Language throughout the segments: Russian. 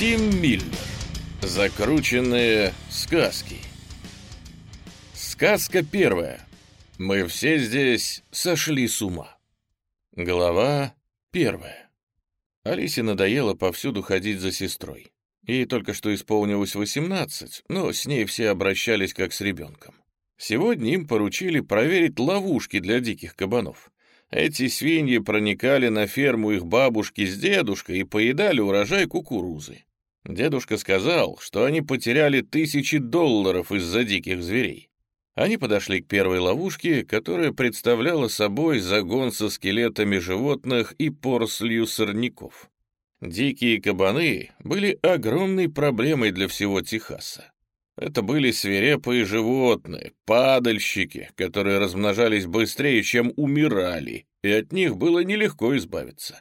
Тим Миллер. Закрученные сказки. Сказка первая. Мы все здесь сошли с ума. Глава первая. Алисе надоело повсюду ходить за сестрой. Ей только что исполнилось 18, но с ней все обращались как с ребенком. Сегодня им поручили проверить ловушки для диких кабанов. Эти свиньи проникали на ферму их бабушки с дедушкой и поедали урожай кукурузы. Дедушка сказал, что они потеряли тысячи долларов из-за диких зверей. Они подошли к первой ловушке, которая представляла собой загон со скелетами животных и порослью сорняков. Дикие кабаны были огромной проблемой для всего Техаса. Это были свирепые животные, падальщики, которые размножались быстрее, чем умирали, и от них было нелегко избавиться.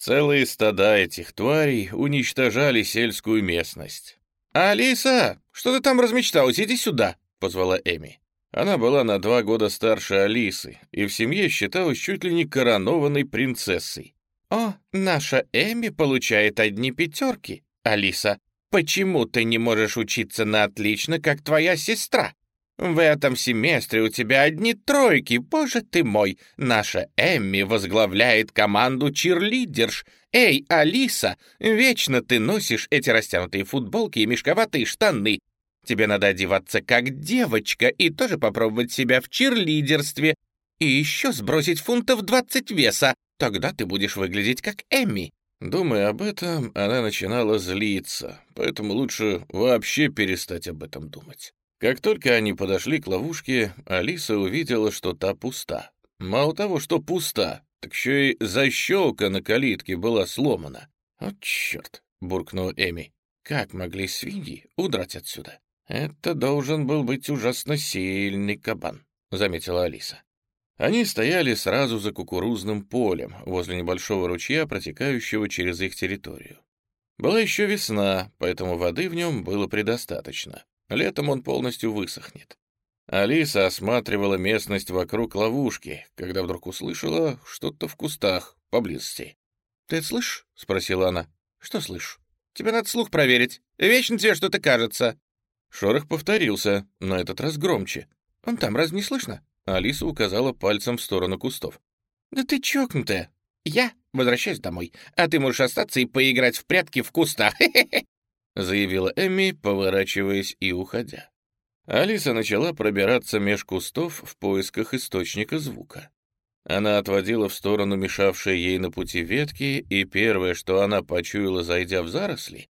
Целые стада этих тварей уничтожали сельскую местность. «Алиса, что ты там размечталась? Иди сюда!» — позвала Эми. Она была на два года старше Алисы и в семье считалась чуть ли не коронованной принцессой. «О, наша Эми получает одни пятерки, Алиса. Почему ты не можешь учиться на отлично, как твоя сестра? В этом семестре у тебя одни тройки, боже ты мой. Наша Эмми возглавляет команду чирлидерш. Эй, Алиса, вечно ты носишь эти растянутые футболки и мешковатые штаны. Тебе надо одеваться как девочка и тоже попробовать себя в чирлидерстве. И еще сбросить фунтов 20 веса. Тогда ты будешь выглядеть как Эмми. Думая об этом, она начинала злиться, поэтому лучше вообще перестать об этом думать. Как только они подошли к ловушке, Алиса увидела, что та пуста. Мало того, что пуста, так еще и защелка на калитке была сломана. «О, черт!» — буркнула Эми. «Как могли свиньи удрать отсюда?» «Это должен был быть ужасно сильный кабан», — заметила Алиса. Они стояли сразу за кукурузным полем, возле небольшого ручья, протекающего через их территорию. Была еще весна, поэтому воды в нем было предостаточно. Летом он полностью высохнет. Алиса осматривала местность вокруг ловушки, когда вдруг услышала что-то в кустах поблизости. «Ты это слышишь?» — спросила она. «Что слышишь? Тебе надо слух проверить. Вечно тебе что-то кажется». Шорох повторился, на этот раз громче. «Он там, разве не слышно?» Алиса указала пальцем в сторону кустов. «Да ты чокнутая! Я возвращаюсь домой, а ты можешь остаться и поиграть в прятки в кустах!» заявила Эмми, поворачиваясь и уходя. Алиса начала пробираться меж кустов в поисках источника звука. Она отводила в сторону мешавшие ей на пути ветки, и первое, что она почуяла, зайдя в заросли,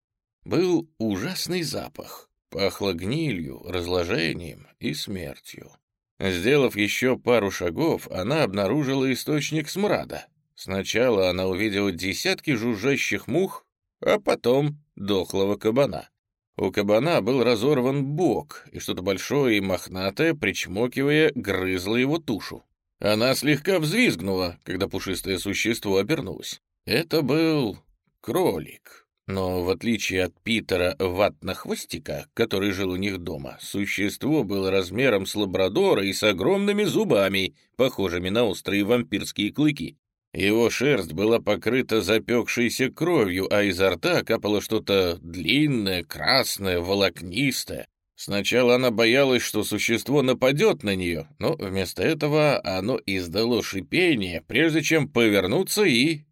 был ужасный запах. Пахло гнилью, разложением и смертью. Сделав еще пару шагов, она обнаружила источник смрада. Сначала она увидела десятки жужжащих мух, а потом дохлого кабана. У кабана был разорван бок, и что-то большое и мохнатое, причмокивая, грызло его тушу. Она слегка взвизгнула, когда пушистое существо обернулось. Это был кролик. Но в отличие от Питера Ватнохвостика, который жил у них дома, существо было размером с лабрадора и с огромными зубами, похожими на острые вампирские клыки. Его шерсть была покрыта запекшейся кровью, а изо рта капало что-то длинное, красное, волокнистое. Сначала она боялась, что существо нападет на нее, но вместо этого оно издало шипение, прежде чем повернуться и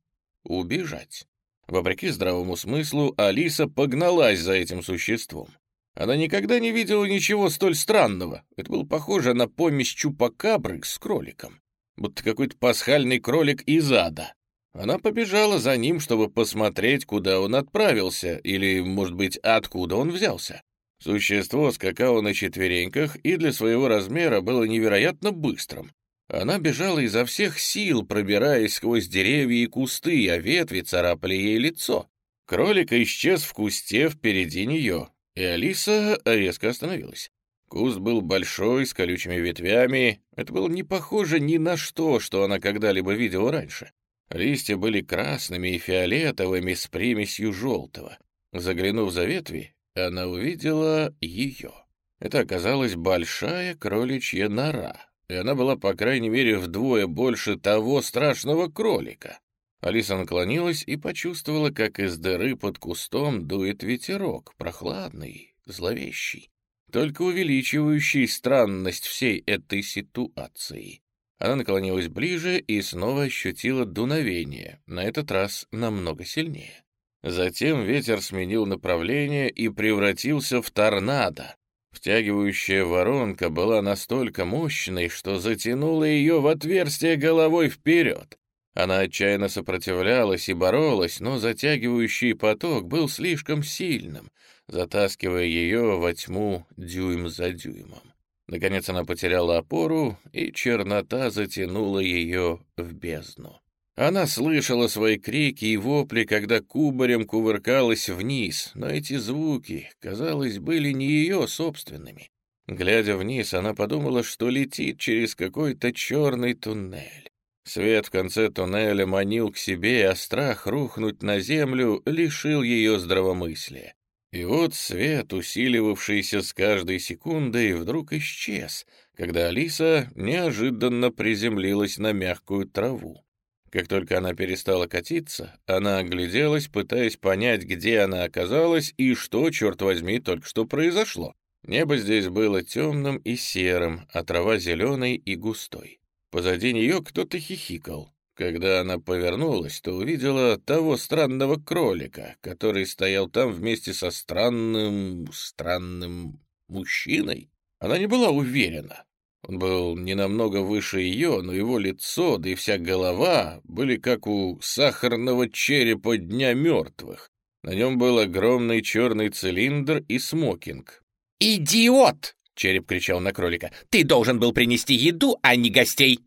убежать. Вопреки здравому смыслу, Алиса погналась за этим существом. Она никогда не видела ничего столь странного. Это было похоже на помесь чупакабры с кроликом. Будто какой-то пасхальный кролик из ада. Она побежала за ним, чтобы посмотреть, куда он отправился, или, может быть, откуда он взялся. Существо скакало на четвереньках и для своего размера было невероятно быстрым. Она бежала изо всех сил, пробираясь сквозь деревья и кусты, а ветви царапали ей лицо. Кролик исчез в кусте впереди нее, и Алиса резко остановилась. Куст был большой, с колючими ветвями. Это было не похоже ни на что, что она когда-либо видела раньше. Листья были красными и фиолетовыми с примесью желтого. Заглянув за ветви, она увидела ее. Это оказалась большая кроличья нора, и она была, по крайней мере, вдвое больше того страшного кролика. Алиса наклонилась и почувствовала, как из дыры под кустом дует ветерок, прохладный, зловещий, только увеличивающий странность всей этой ситуации. Она наклонилась ближе и снова ощутила дуновение, на этот раз намного сильнее. Затем ветер сменил направление и превратился в торнадо. Втягивающая воронка была настолько мощной, что затянула ее в отверстие головой вперед. Она отчаянно сопротивлялась и боролась, но затягивающий поток был слишком сильным, затаскивая ее во тьму дюйм за дюймом. Наконец она потеряла опору, и чернота затянула ее в бездну. Она слышала свои крики и вопли, когда кубарем кувыркалась вниз, но эти звуки, казалось, были не ее собственными. Глядя вниз, она подумала, что летит через какой-то черный туннель. Свет в конце туннеля манил к себе, а страх рухнуть на землю лишил ее здравомыслия. И вот свет, усиливавшийся с каждой секундой, вдруг исчез, когда Алиса неожиданно приземлилась на мягкую траву. Как только она перестала катиться, она огляделась, пытаясь понять, где она оказалась и что, черт возьми, только что произошло. Небо здесь было темным и серым, а трава зеленой и густой. Позади нее кто-то хихикал. Когда она повернулась, то увидела того странного кролика, который стоял там вместе со странным... странным мужчиной. Она не была уверена. Он был не намного выше ее, но его лицо, да и вся голова были как у сахарного черепа Дня мертвых. На нем был огромный черный цилиндр и смокинг. «Идиот!» — череп кричал на кролика. «Ты должен был принести еду, а не гостей!»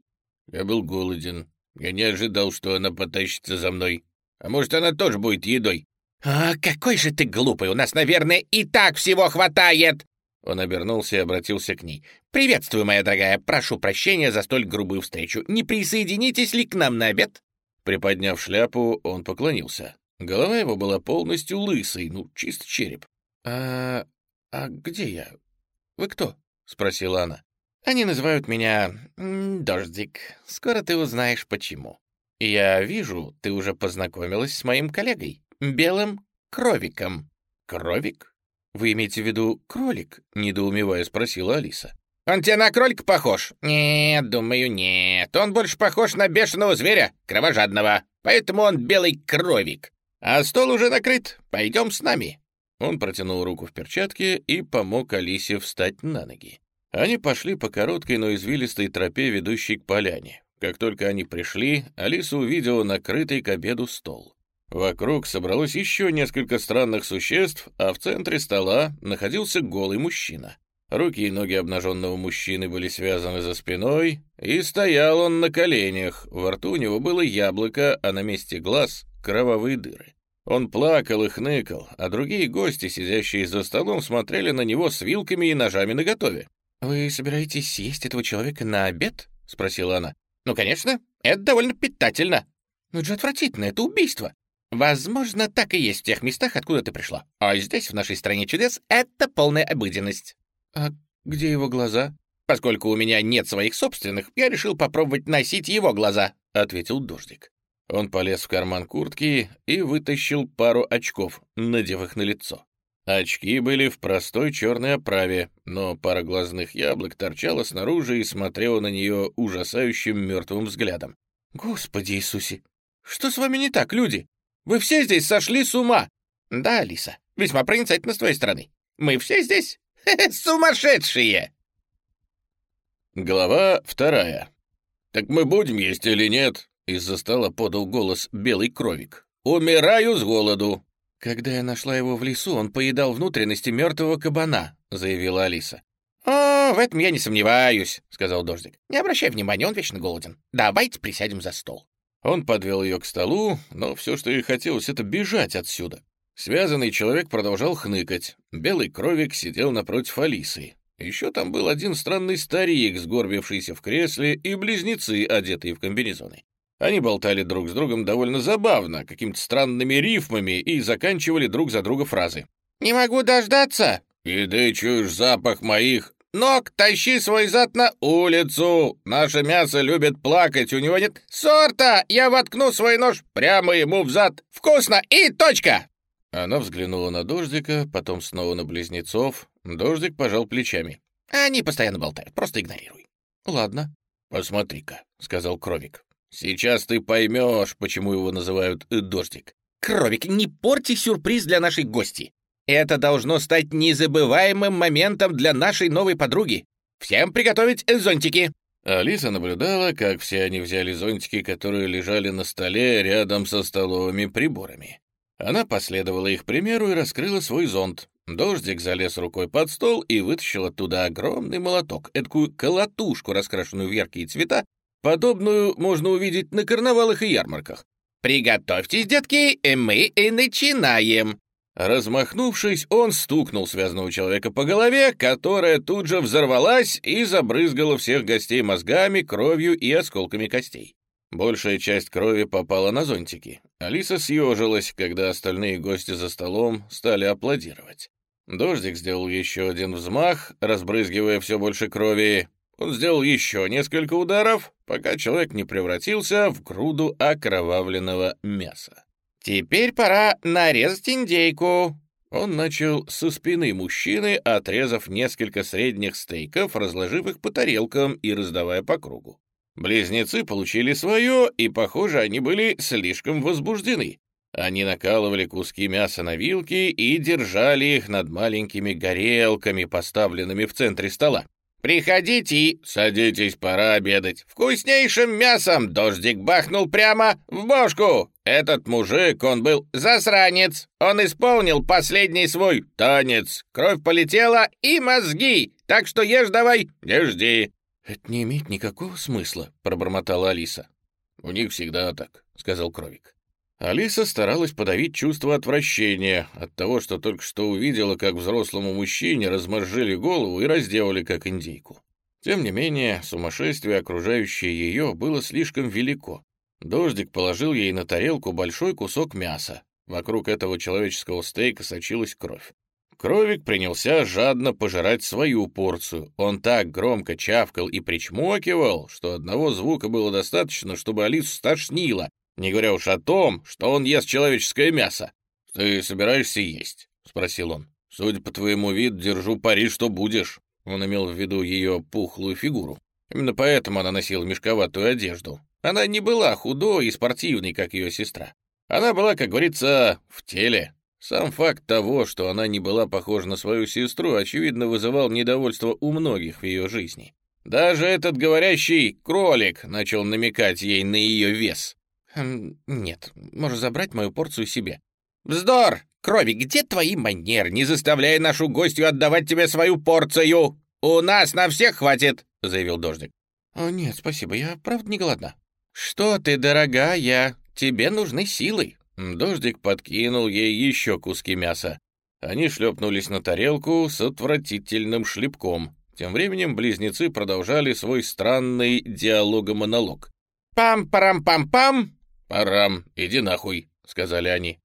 Я был голоден. Я не ожидал, что она потащится за мной. А может, она тоже будет едой? «А, какой же ты глупый! У нас, наверное, и так всего хватает!» Он обернулся и обратился к ней. «Приветствую, моя дорогая. Прошу прощения за столь грубую встречу. Не присоединитесь ли к нам на обед?» Приподняв шляпу, он поклонился. Голова его была полностью лысой, ну, чисто череп. «А... а где я? Вы кто?» — спросила она. «Они называют меня Дождик. Скоро ты узнаешь, почему. Я вижу, ты уже познакомилась с моим коллегой, Белым Кровиком». «Кровик? Вы имеете в виду кролик?» — недоумевая спросила Алиса. «Он тебе на кролика похож?» «Нет, думаю, нет. Он больше похож на бешеного зверя, кровожадного. Поэтому он белый кровик. А стол уже накрыт. Пойдем с нами». Он протянул руку в перчатке и помог Алисе встать на ноги. Они пошли по короткой, но извилистой тропе, ведущей к поляне. Как только они пришли, Алиса увидела накрытый к обеду стол. Вокруг собралось еще несколько странных существ, а в центре стола находился голый мужчина. Руки и ноги обнаженного мужчины были связаны за спиной, и стоял он на коленях. Во рту у него было яблоко, а на месте глаз — кровавые дыры. Он плакал и хныкал, а другие гости, сидящие за столом, смотрели на него с вилками и ножами наготове. «Вы собираетесь съесть этого человека на обед?» — спросила она. «Ну, конечно, это довольно питательно». «Но это же отвратительно, это убийство». «Возможно, так и есть в тех местах, откуда ты пришла. А здесь, в нашей стране чудес, это полная обыденность». «А где его глаза?» «Поскольку у меня нет своих собственных, я решил попробовать носить его глаза», — ответил Дождик. Он полез в карман куртки и вытащил пару очков, надев их на лицо. Очки были в простой черной оправе, но пара глазных яблок торчала снаружи и смотрела на нее ужасающим мертвым взглядом. «Господи Иисусе! Что с вами не так, люди? Вы все здесь сошли с ума!» «Да, Алиса, весьма проницательно с твоей стороны. Мы все здесь сумасшедшие!» Глава вторая. «Так мы будем есть или нет?» Из-за стола подал голос белый кровик. «Умираю с голоду!» «Когда я нашла его в лесу, он поедал внутренности мертвого кабана», — заявила Алиса. «О, в этом я не сомневаюсь», — сказал Дождик. «Не обращай внимания, он вечно голоден. Давайте присядем за стол». Он подвел ее к столу, но все, что ей хотелось, это бежать отсюда. Связанный человек продолжал хныкать. Белый кровик сидел напротив Алисы. Еще там был один странный старик, сгорбившийся в кресле, и близнецы, одетые в комбинезоны. Они болтали друг с другом довольно забавно, какими-то странными рифмами и заканчивали друг за друга фразы. «Не могу дождаться!» «И ты чуешь запах моих ног, тащи свой зад на улицу. Наше мясо любит плакать, у него нет сорта. Я воткну свой нож прямо ему в зад. Вкусно и точка!» Она взглянула на Дождика, потом снова на близнецов. Дождик пожал плечами. «Они постоянно болтают, просто игнорируй». «Ладно». «Посмотри-ка», — сказал Кровик. «Сейчас ты поймешь, почему его называют Дождик». «Кровик, не порти сюрприз для нашей гости. Это должно стать незабываемым моментом для нашей новой подруги. Всем приготовить зонтики!» Алиса наблюдала, как все они взяли зонтики, которые лежали на столе рядом со столовыми приборами. Она последовала их примеру и раскрыла свой зонт. Дождик залез рукой под стол и вытащил оттуда огромный молоток, эдакую колотушку, раскрашенную в яркие цвета, подобную можно увидеть на карнавалах и ярмарках. «Приготовьтесь, детки, и мы и начинаем!» Размахнувшись, он стукнул связанного человека по голове, которая тут же взорвалась и забрызгала всех гостей мозгами, кровью и осколками костей. Большая часть крови попала на зонтики. Алиса съежилась, когда остальные гости за столом стали аплодировать. Дождик сделал еще один взмах, разбрызгивая все больше крови. Он сделал еще несколько ударов, пока человек не превратился в груду окровавленного мяса. «Теперь пора нарезать индейку». Он начал со спины мужчины, отрезав несколько средних стейков, разложив их по тарелкам и раздавая по кругу. Близнецы получили свое, и, похоже, они были слишком возбуждены. Они накалывали куски мяса на вилки и держали их над маленькими горелками, поставленными в центре стола. «Приходите, садитесь, пора обедать. Вкуснейшим мясом дождик бахнул прямо в бошку. Этот мужик, он был засранец. Он исполнил последний свой танец. Кровь полетела и мозги. Так что ешь давай, не жди». «Это не имеет никакого смысла», — пробормотала Алиса. «У них всегда так», — сказал Кровик. Алиса старалась подавить чувство отвращения от того, что только что увидела, как взрослому мужчине разморжили голову и разделали как индейку. Тем не менее, сумасшествие, окружающее ее, было слишком велико. Дождик положил ей на тарелку большой кусок мяса. Вокруг этого человеческого стейка сочилась кровь. Кровик принялся жадно пожирать свою порцию. Он так громко чавкал и причмокивал, что одного звука было достаточно, чтобы Алису стошнило, не говоря уж о том, что он ест человеческое мясо. «Ты собираешься есть?» — спросил он. «Судя по твоему виду, держу пари, что будешь». Он имел в виду ее пухлую фигуру. Именно поэтому она носила мешковатую одежду. Она не была худой и спортивной, как ее сестра. Она была, как говорится, в теле. Сам факт того, что она не была похожа на свою сестру, очевидно вызывал недовольство у многих в ее жизни. Даже этот говорящий кролик начал намекать ей на ее вес. Эм, «Нет, можешь забрать мою порцию себе». «Вздор! Крови, где твои манеры? Не заставляй нашу гостью отдавать тебе свою порцию! У нас на всех хватит!» — заявил Дождик. «О, нет, спасибо, я правда не голодна». «Что ты, дорогая, тебе нужны силы». Дождик подкинул ей еще куски мяса. Они шлепнулись на тарелку с отвратительным шлепком. Тем временем близнецы продолжали свой странный диалогомонолог. «Пам-парам-пам-пам!» «Парам, иди нахуй», — сказали они.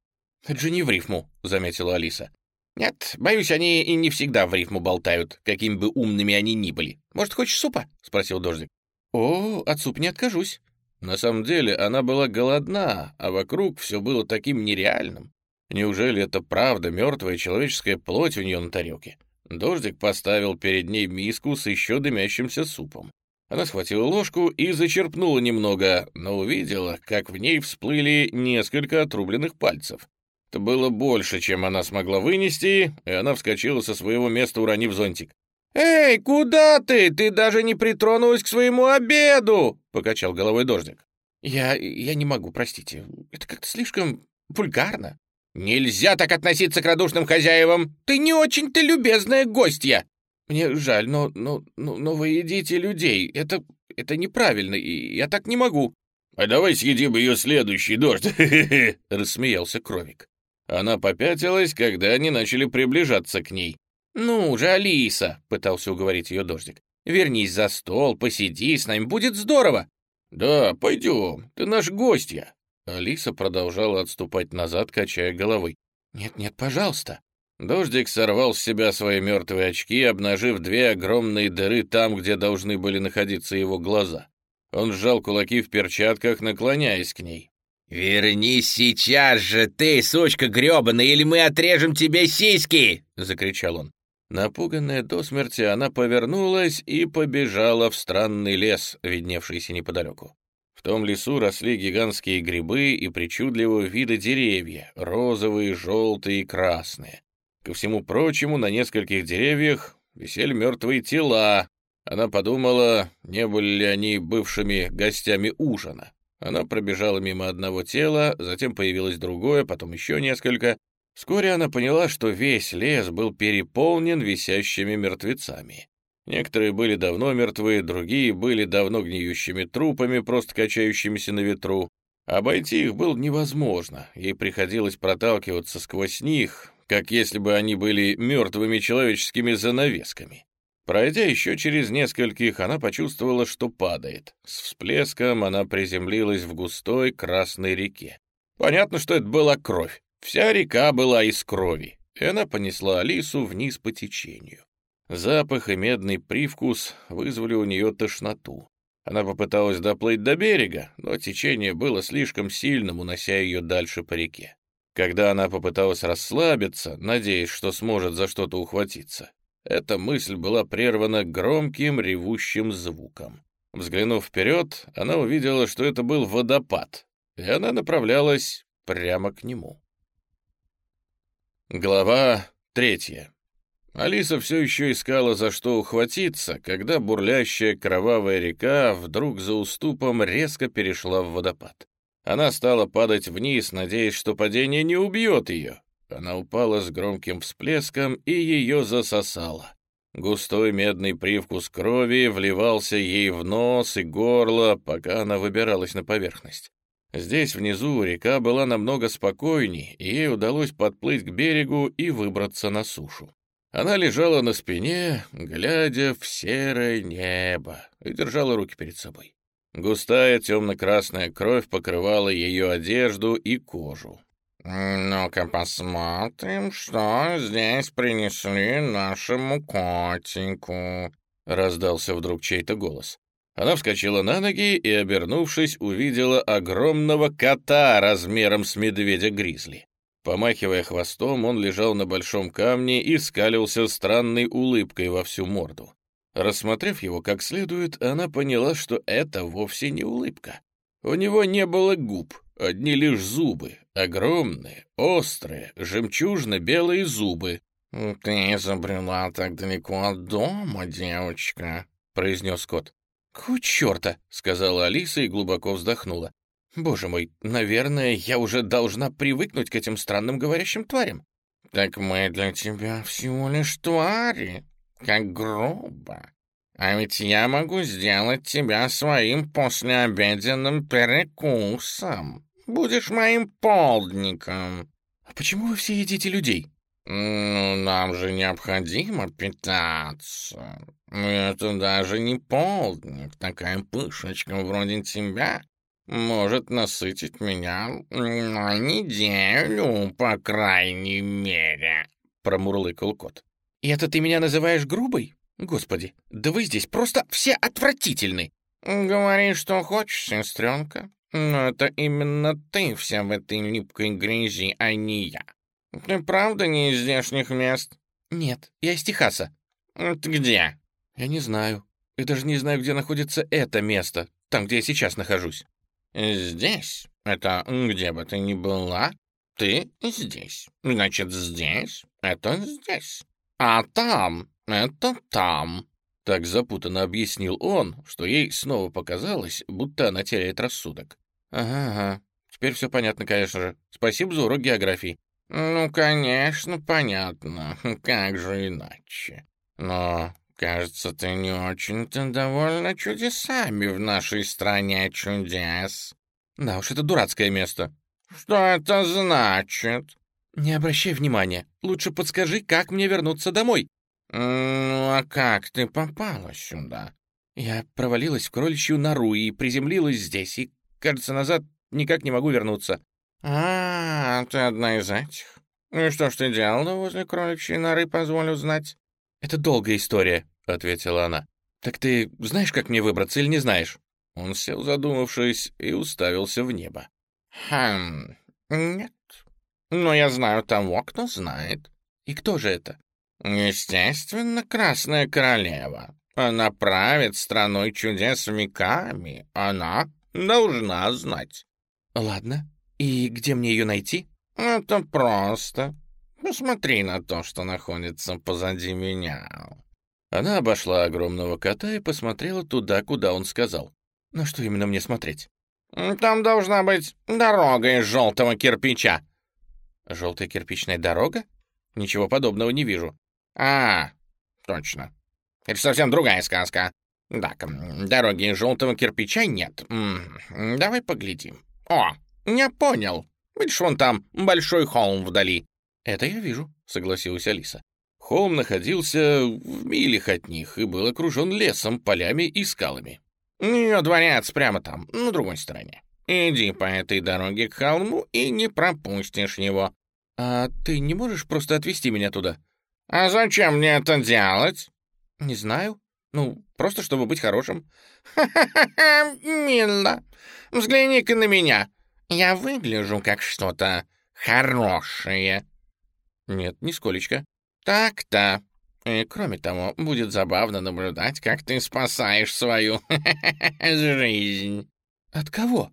«Это же не в рифму», — заметила Алиса. «Нет, боюсь, они и не всегда в рифму болтают, какими бы умными они ни были. Может, хочешь супа?» — спросил Дождик. «О, от супа не откажусь». На самом деле она была голодна, а вокруг все было таким нереальным. Неужели это правда мертвая человеческая плоть у нее на тарелке? Дождик поставил перед ней миску с еще дымящимся супом. Она схватила ложку и зачерпнула немного, но увидела, как в ней всплыли несколько отрубленных пальцев. Это было больше, чем она смогла вынести, и она вскочила со своего места, уронив зонтик. «Эй, куда ты? Ты даже не притронулась к своему обеду!» — покачал головой дождик. «Я... я не могу, простите. Это как-то слишком вульгарно». «Нельзя так относиться к радушным хозяевам! Ты не очень-то любезная гостья!» Мне жаль, но, но, но, но вы едите людей. Это, это неправильно, и я так не могу». «А давай съедим ее следующий дождь!» — рассмеялся Кровик. Она попятилась, когда они начали приближаться к ней. «Ну же, Алиса!» — пытался уговорить ее дождик. «Вернись за стол, посиди с нами, будет здорово!» «Да, пойдем, ты наш гостья!» Алиса продолжала отступать назад, качая головой. «Нет-нет, пожалуйста!» Дождик сорвал с себя свои мертвые очки, обнажив две огромные дыры там, где должны были находиться его глаза. Он сжал кулаки в перчатках, наклоняясь к ней. «Вернись сейчас же, ты, сучка грёбаная, или мы отрежем тебе сиськи!» — закричал он. Напуганная до смерти, она повернулась и побежала в странный лес, видневшийся неподалеку. В том лесу росли гигантские грибы и причудливого вида деревья, розовые, желтые и красные. Ко всему прочему, на нескольких деревьях висели мертвые тела. Она подумала, не были ли они бывшими гостями ужина. Она пробежала мимо одного тела, затем появилось другое, потом еще несколько. Вскоре она поняла, что весь лес был переполнен висящими мертвецами. Некоторые были давно мертвы, другие были давно гниющими трупами, просто качающимися на ветру. Обойти их было невозможно, ей приходилось проталкиваться сквозь них, как если бы они были мертвыми человеческими занавесками. Пройдя еще через нескольких, она почувствовала, что падает. С всплеском она приземлилась в густой красной реке. Понятно, что это была кровь. Вся река была из крови, и она понесла Алису вниз по течению. Запах и медный привкус вызвали у нее тошноту. Она попыталась доплыть до берега, но течение было слишком сильным, унося ее дальше по реке. Когда она попыталась расслабиться, надеясь, что сможет за что-то ухватиться, эта мысль была прервана громким ревущим звуком. Взглянув вперед, она увидела, что это был водопад, и она направлялась прямо к нему. Глава третья. Алиса все еще искала, за что ухватиться, когда бурлящая кровавая река вдруг за уступом резко перешла в водопад. Она стала падать вниз, надеясь, что падение не убьет ее. Она упала с громким всплеском, и ее засосало. Густой медный привкус крови вливался ей в нос и горло, пока она выбиралась на поверхность. Здесь, внизу, река была намного спокойней, и ей удалось подплыть к берегу и выбраться на сушу. Она лежала на спине, глядя в серое небо, и держала руки перед собой. Густая темно-красная кровь покрывала ее одежду и кожу. «Ну-ка посмотрим, что здесь принесли нашему котику», — раздался вдруг чей-то голос. Она вскочила на ноги и, обернувшись, увидела огромного кота размером с медведя-гризли. Помахивая хвостом, он лежал на большом камне и скалился странной улыбкой во всю морду. Рассмотрев его как следует, она поняла, что это вовсе не улыбка. У него не было губ, одни лишь зубы, огромные, острые, жемчужно-белые зубы. «Ты забрела так далеко от дома, девочка», — произнес кот. «Ку черта!» — сказала Алиса и глубоко вздохнула. «Боже мой, наверное, я уже должна привыкнуть к этим странным говорящим тварям». «Так мы для тебя всего лишь твари», как грубо. А ведь я могу сделать тебя своим послеобеденным перекусом. Будешь моим полдником. А почему вы все едите людей? Ну, нам же необходимо питаться. Это даже не полдник. Такая пышечка вроде тебя может насытить меня на неделю, по крайней мере, — промурлыкал кот. «И это ты меня называешь грубой? Господи, да вы здесь просто все отвратительны!» «Говори, что хочешь, сестренка, но это именно ты вся в этой липкой грязи, а не я. Ты правда не из здешних мест?» «Нет, я из Техаса». «Ты где?» «Я не знаю. Я даже не знаю, где находится это место, там, где я сейчас нахожусь». «Здесь? Это где бы ты ни была, ты здесь. Значит, здесь — это здесь». А там — это там. Так запутанно объяснил он, что ей снова показалось, будто она теряет рассудок. Ага, ага. Теперь все понятно, конечно же. Спасибо за урок географии. Ну, конечно, понятно. Как же иначе? Но, кажется, ты не очень-то довольна чудесами в нашей стране чудес. Да уж, это дурацкое место. Что это значит? «Не обращай внимания. Лучше подскажи, как мне вернуться домой». «Ну, а как ты попала сюда?» «Я провалилась в кроличью нору и приземлилась здесь, и, кажется, назад никак не могу вернуться». «А, ты одна из этих? «И что ж ты делала возле кроличьей норы, позволю знать?» «Это долгая история», — ответила она. «Так ты знаешь, как мне выбраться или не знаешь?» Он сел, задумавшись, и уставился в небо. «Хм, нет. Но я знаю того, кто знает». «И кто же это?» «Естественно, Красная Королева. Она правит страной чудес веками. Она должна знать». «Ладно. И где мне ее найти?» «Это просто. Посмотри на то, что находится позади меня». Она обошла огромного кота и посмотрела туда, куда он сказал. «На что именно мне смотреть?» «Там должна быть дорога из желтого кирпича». «Желтая кирпичная дорога? Ничего подобного не вижу». «А, точно. Это совсем другая сказка. Так, дороги желтого кирпича нет. Давай поглядим. О, я понял. Видишь, вон там большой холм вдали». «Это я вижу», — согласилась Алиса. Холм находился в милях от них и был окружен лесом, полями и скалами. Ее дворец прямо там, на другой стороне. Иди по этой дороге к холму и не пропустишь его. А ты не можешь просто отвезти меня туда? А зачем мне это делать? Не знаю. Ну, просто чтобы быть хорошим. Ха-ха-ха, мило. Взгляни-ка на меня. Я выгляжу как что-то хорошее. Нет, нисколечко. Так-то. И, кроме того, будет забавно наблюдать, как ты спасаешь свою жизнь. От кого?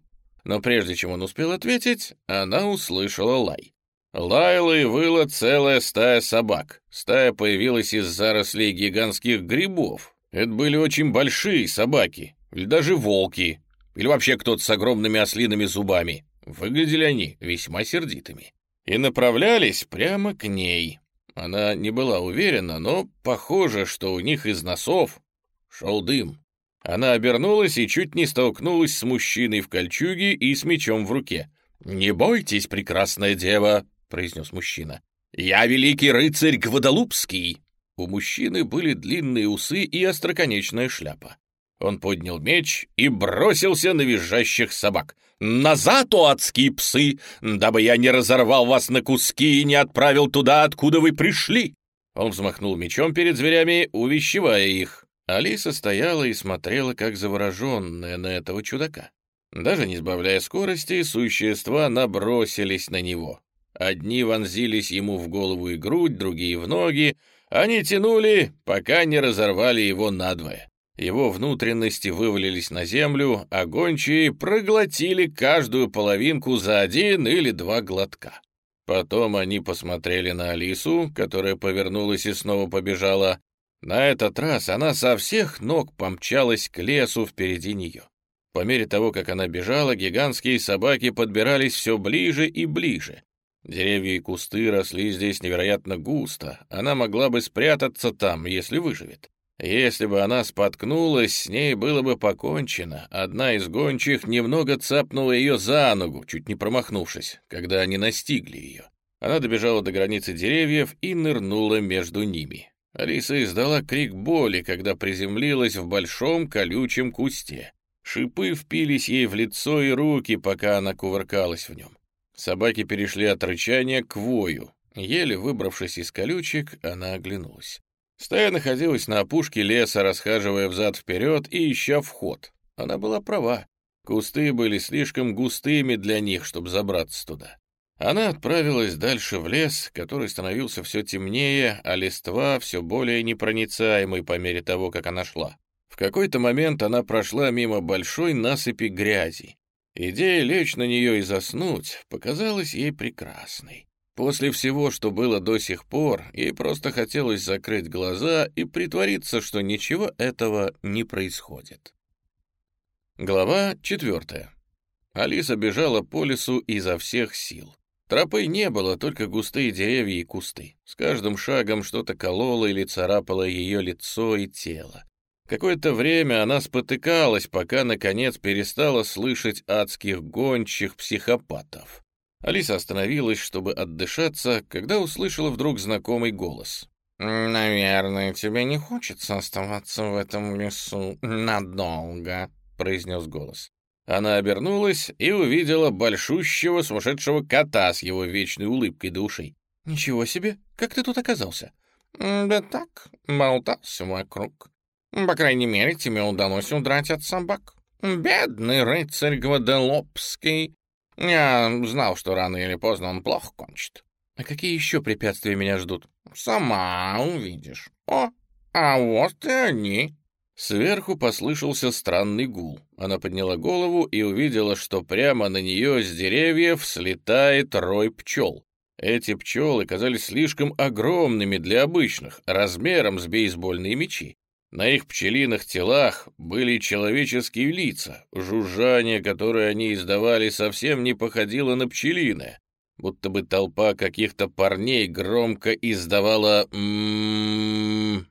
Но прежде чем он успел ответить, она услышала лай. Лаяла и выла целая стая собак. Стая появилась из зарослей гигантских грибов. Это были очень большие собаки, или даже волки, или вообще кто-то с огромными ослиными зубами. Выглядели они весьма сердитыми. И направлялись прямо к ней. Она не была уверена, но похоже, что у них из носов шел дым. Она обернулась и чуть не столкнулась с мужчиной в кольчуге и с мечом в руке. «Не бойтесь, прекрасная дева», — произнес мужчина. «Я великий рыцарь Гвадалупский». У мужчины были длинные усы и остроконечная шляпа. Он поднял меч и бросился на визжащих собак. «Назад, о адские псы! Дабы я не разорвал вас на куски и не отправил туда, откуда вы пришли!» Он взмахнул мечом перед зверями, увещевая их. Алиса стояла и смотрела, как завороженная на этого чудака. Даже не сбавляя скорости, существа набросились на него. Одни вонзились ему в голову и грудь, другие — в ноги. Они тянули, пока не разорвали его надвое. Его внутренности вывалились на землю, а гончие проглотили каждую половинку за один или два глотка. Потом они посмотрели на Алису, которая повернулась и снова побежала. На этот раз она со всех ног помчалась к лесу впереди нее. По мере того, как она бежала, гигантские собаки подбирались все ближе и ближе. Деревья и кусты росли здесь невероятно густо. Она могла бы спрятаться там, если выживет. Если бы она споткнулась, с ней было бы покончено. Одна из гончих немного цапнула ее за ногу, чуть не промахнувшись, когда они настигли ее. Она добежала до границы деревьев и нырнула между ними. Алиса издала крик боли, когда приземлилась в большом колючем кусте. Шипы впились ей в лицо и руки, пока она кувыркалась в нем. Собаки перешли от рычания к вою. Еле выбравшись из колючек, она оглянулась. Стая находилась на опушке леса, расхаживая взад-вперед и ища вход. Она была права. Кусты были слишком густыми для них, чтобы забраться туда. Она отправилась дальше в лес, который становился все темнее, а листва все более непроницаемой по мере того, как она шла. В какой-то момент она прошла мимо большой насыпи грязи. Идея лечь на нее и заснуть показалась ей прекрасной. После всего, что было до сих пор, ей просто хотелось закрыть глаза и притвориться, что ничего этого не происходит. Глава четвертая. Алиса бежала по лесу изо всех сил. Тропы не было, только густые деревья и кусты. С каждым шагом что-то кололо или царапало ее лицо и тело. Какое-то время она спотыкалась, пока, наконец, перестала слышать адских гончих психопатов. Алиса остановилась, чтобы отдышаться, когда услышала вдруг знакомый голос. «Наверное, тебе не хочется оставаться в этом лесу надолго», — произнес голос. Она обернулась и увидела большущего сумасшедшего кота с его вечной улыбкой до ушей. «Ничего себе! Как ты тут оказался?» «Да так, болтался вокруг. По крайней мере, тебе удалось удрать от собак. Бедный рыцарь Гваделопский. Я знал, что рано или поздно он плохо кончит». «А какие еще препятствия меня ждут?» «Сама увидишь. О, а вот и они». Сверху послышался странный гул. Она подняла голову и увидела, что прямо на нее с деревьев слетает рой пчел. Эти пчелы казались слишком огромными для обычных, размером с бейсбольные мячи. На их пчелиных телах были человеческие лица, жужжание, которое они издавали, совсем не походило на пчелиное, будто бы толпа каких-то парней громко издавала «м-м-м».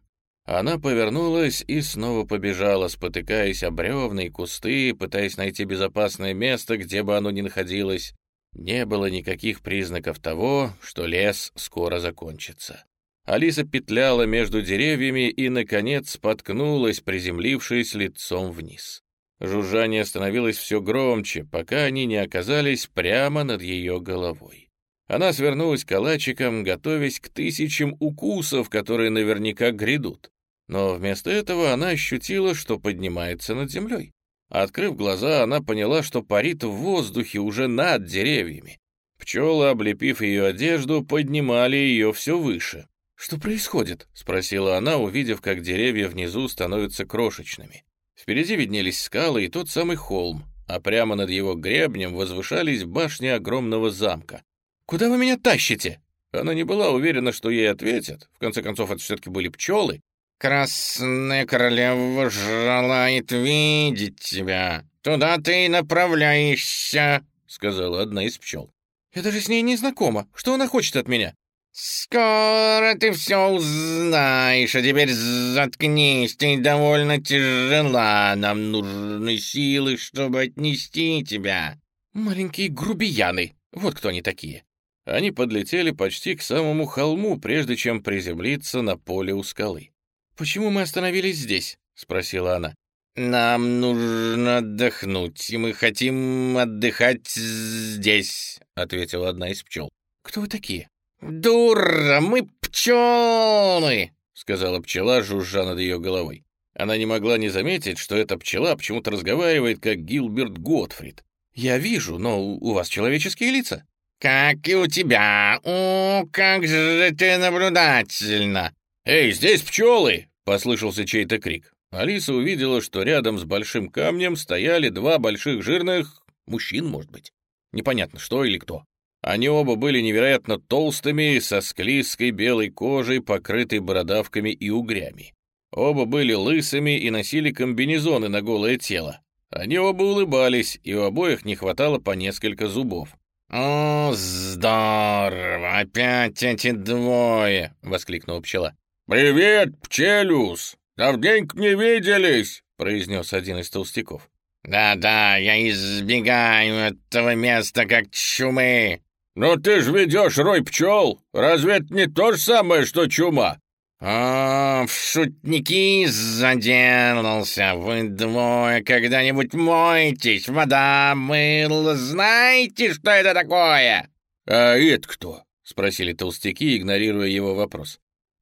Она повернулась и снова побежала, спотыкаясь о бревна и кусты, пытаясь найти безопасное место, где бы оно ни находилось. Не было никаких признаков того, что лес скоро закончится. Алиса петляла между деревьями и, наконец, споткнулась, приземлившись лицом вниз. Жужжание становилось все громче, пока они не оказались прямо над ее головой. Она свернулась калачиком, готовясь к тысячам укусов, которые наверняка грядут. Но вместо этого она ощутила, что поднимается над землей. Открыв глаза, она поняла, что парит в воздухе уже над деревьями. Пчелы, облепив ее одежду, поднимали ее все выше. «Что происходит?» — спросила она, увидев, как деревья внизу становятся крошечными. Впереди виднелись скалы и тот самый холм, а прямо над его гребнем возвышались башни огромного замка. «Куда вы меня тащите?» Она не была уверена, что ей ответят. В конце концов, это все-таки были пчелы, «Красная королева желает видеть тебя. Туда ты и направляешься», — сказала одна из пчел. «Я даже с ней не знакома. Что она хочет от меня?» «Скоро ты все узнаешь, а теперь заткнись, ты довольно тяжела, нам нужны силы, чтобы отнести тебя». «Маленькие грубияны, вот кто они такие». Они подлетели почти к самому холму, прежде чем приземлиться на поле у скалы. «Почему мы остановились здесь?» — спросила она. «Нам нужно отдохнуть, и мы хотим отдыхать здесь», — ответила одна из пчел. «Кто вы такие?» «Дура, мы пчелы!» — сказала пчела, жужжа над ее головой. Она не могла не заметить, что эта пчела почему-то разговаривает, как Гилберт Готфрид. «Я вижу, но у вас человеческие лица». «Как и у тебя. О, как же ты наблюдательна!» «Эй, здесь пчелы!» — послышался чей-то крик. Алиса увидела, что рядом с большим камнем стояли два больших жирных... мужчин, может быть. Непонятно, что или кто. Они оба были невероятно толстыми, со склизкой белой кожей, покрытой бородавками и угрями. Оба были лысыми и носили комбинезоны на голое тело. Они оба улыбались, и у обоих не хватало по несколько зубов. «О, здорово! Опять эти двое!» — воскликнула пчела. «Привет, Пчелюс! Давненько не виделись!» — произнес один из толстяков. «Да-да, я избегаю этого места как чумы!» «Но ты же ведешь рой пчел! Разве это не то же самое, что чума?» «О, в шутники заделался! Вы двое когда-нибудь моетесь? Вода, мыло, знаете, что это такое?» «А это кто?» — спросили толстяки, игнорируя его вопрос.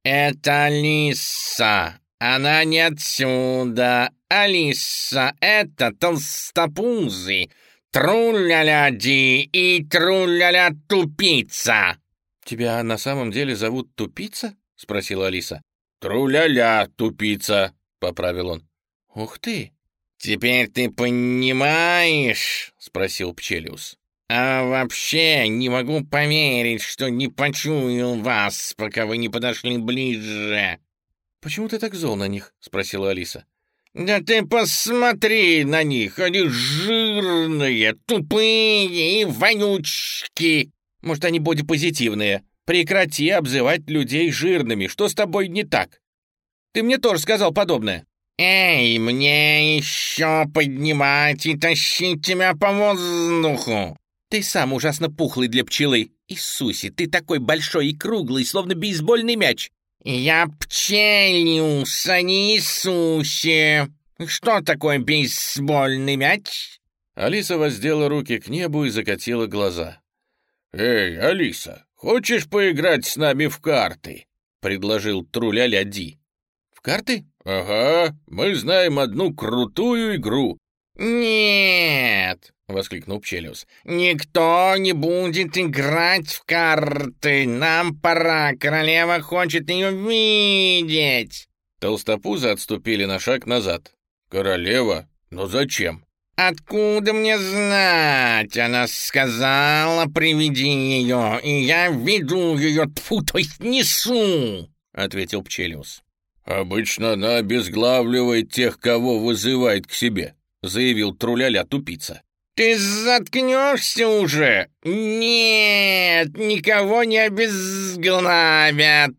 «Это Лиса. Она не отсюда. Алиса — это толстопузый. Тру-ля-ля-ди и тру-ля-ля тупица». «Тебя на самом деле зовут Тупица?» — спросила Алиса. «Тру-ля-ля, тупица», — поправил он. «Ух ты!» «Теперь ты понимаешь?» — спросил Пчелиус. «А вообще не могу поверить, что не почуял вас, пока вы не подошли ближе». «Почему ты так зол на них?» — спросила Алиса. «Да ты посмотри на них, они жирные, тупые и вонючки!» «Может, они бодипозитивные? Прекрати обзывать людей жирными, что с тобой не так? Ты мне тоже сказал подобное». «Эй, мне еще поднимать и тащить тебя по воздуху!» Ты сам ужасно пухлый для пчелы. Иисусе, ты такой большой и круглый, словно бейсбольный мяч. Я пчелиус, а не Иисусе. Что такое бейсбольный мяч? Алиса воздела руки к небу и закатила глаза. «Эй, Алиса, хочешь поиграть с нами в карты?» — предложил Труляля Ди. «В карты?» «Ага, мы знаем одну крутую игру». «Нет!» — воскликнул Пчелиус. «Никто не будет играть в карты. Нам пора. Королева хочет ее видеть». Толстопузы отступили на шаг назад. «Королева? Но зачем?» «Откуда мне знать? Она сказала, приведи ее, и я веду ее, тфу, то есть несу», — ответил Пчелиус. «Обычно она обезглавливает тех, кого вызывает к себе», — заявил Труляля тупица. «Ты заткнешься уже? Нет, никого не обезглавят!»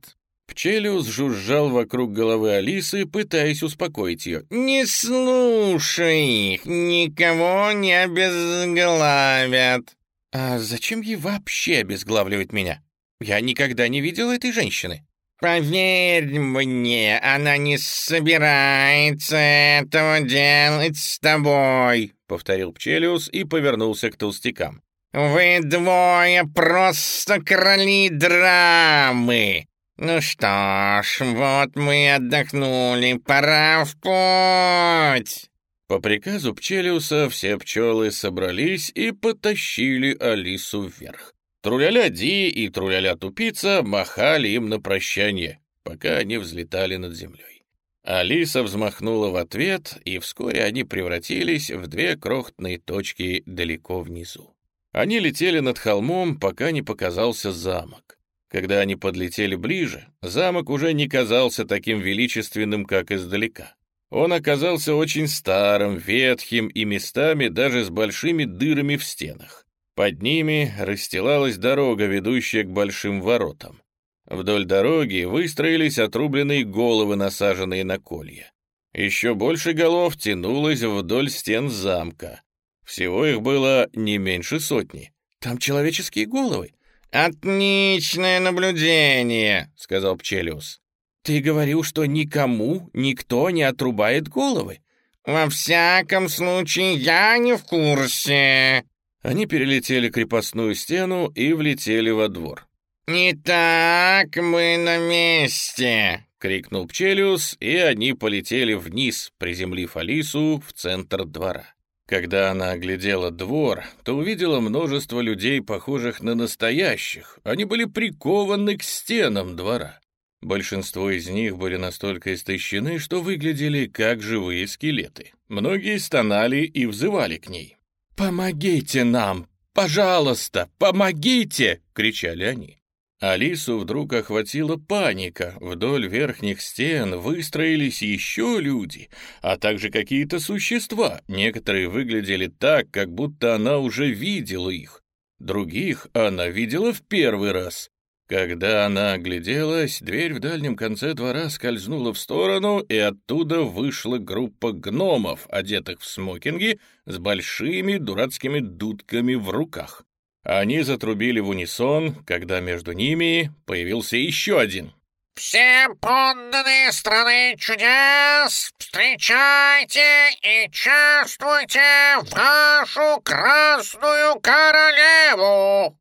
Пчелиус жужжал вокруг головы Алисы, пытаясь успокоить ее. «Не слушай их, никого не обезглавят!» «А зачем ей вообще обезглавливать меня? Я никогда не видел этой женщины». «Поверь мне, она не собирается этого делать с тобой», — повторил Пчелиус и повернулся к толстякам. «Вы двое просто короли драмы. Ну что ж, вот мы отдохнули, пора в путь!» По приказу Пчелиуса все пчелы собрались и потащили Алису вверх. Труляля Ди и Труляля Тупица махали им на прощание, пока они взлетали над землей. Алиса взмахнула в ответ, и вскоре они превратились в две крохотные точки далеко внизу. Они летели над холмом, пока не показался замок. Когда они подлетели ближе, замок уже не казался таким величественным, как издалека. Он оказался очень старым, ветхим и местами даже с большими дырами в стенах. Под ними расстилалась дорога, ведущая к большим воротам. Вдоль дороги выстроились отрубленные головы, насаженные на колья. Еще больше голов тянулось вдоль стен замка. Всего их было не меньше сотни. Там человеческие головы. «Отличное наблюдение», — сказал Пчелиус. «Ты говорил, что никому никто не отрубает головы». «Во всяком случае, я не в курсе». Они перелетели крепостную стену и влетели во двор. «Итак, мы на месте!» — крикнул Пчелиус, и они полетели вниз, приземлив Алису в центр двора. Когда она оглядела двор, то увидела множество людей, похожих на настоящих. Они были прикованы к стенам двора. Большинство из них были настолько истощены, что выглядели как живые скелеты. Многие стонали и взывали к ней. «Помогите нам! Пожалуйста, помогите!» — кричали они. Алису вдруг охватила паника. Вдоль верхних стен выстроились еще люди, а также какие-то существа. Некоторые выглядели так, как будто она уже видела их. Других она видела в первый раз. Когда она огляделась, дверь в дальнем конце двора скользнула в сторону, и оттуда вышла группа гномов, одетых в смокинги, с большими дурацкими дудками в руках. Они затрубили в унисон, когда между ними появился еще один. «Все подданные страны чудес, встречайте и чествуйте вашу красную королеву!»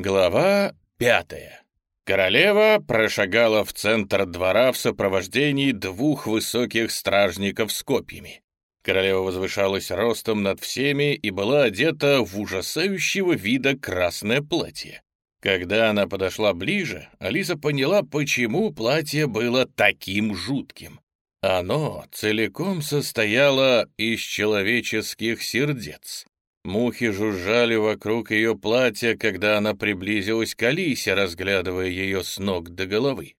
Глава пятая. Королева прошагала в центр двора в сопровождении двух высоких стражников с копьями. Королева возвышалась ростом над всеми и была одета в ужасающего вида красное платье. Когда она подошла ближе, Алиса поняла, почему платье было таким жутким. Оно целиком состояло из человеческих сердец. Мухи жужжали вокруг ее платья, когда она приблизилась к Алисе, разглядывая ее с ног до головы.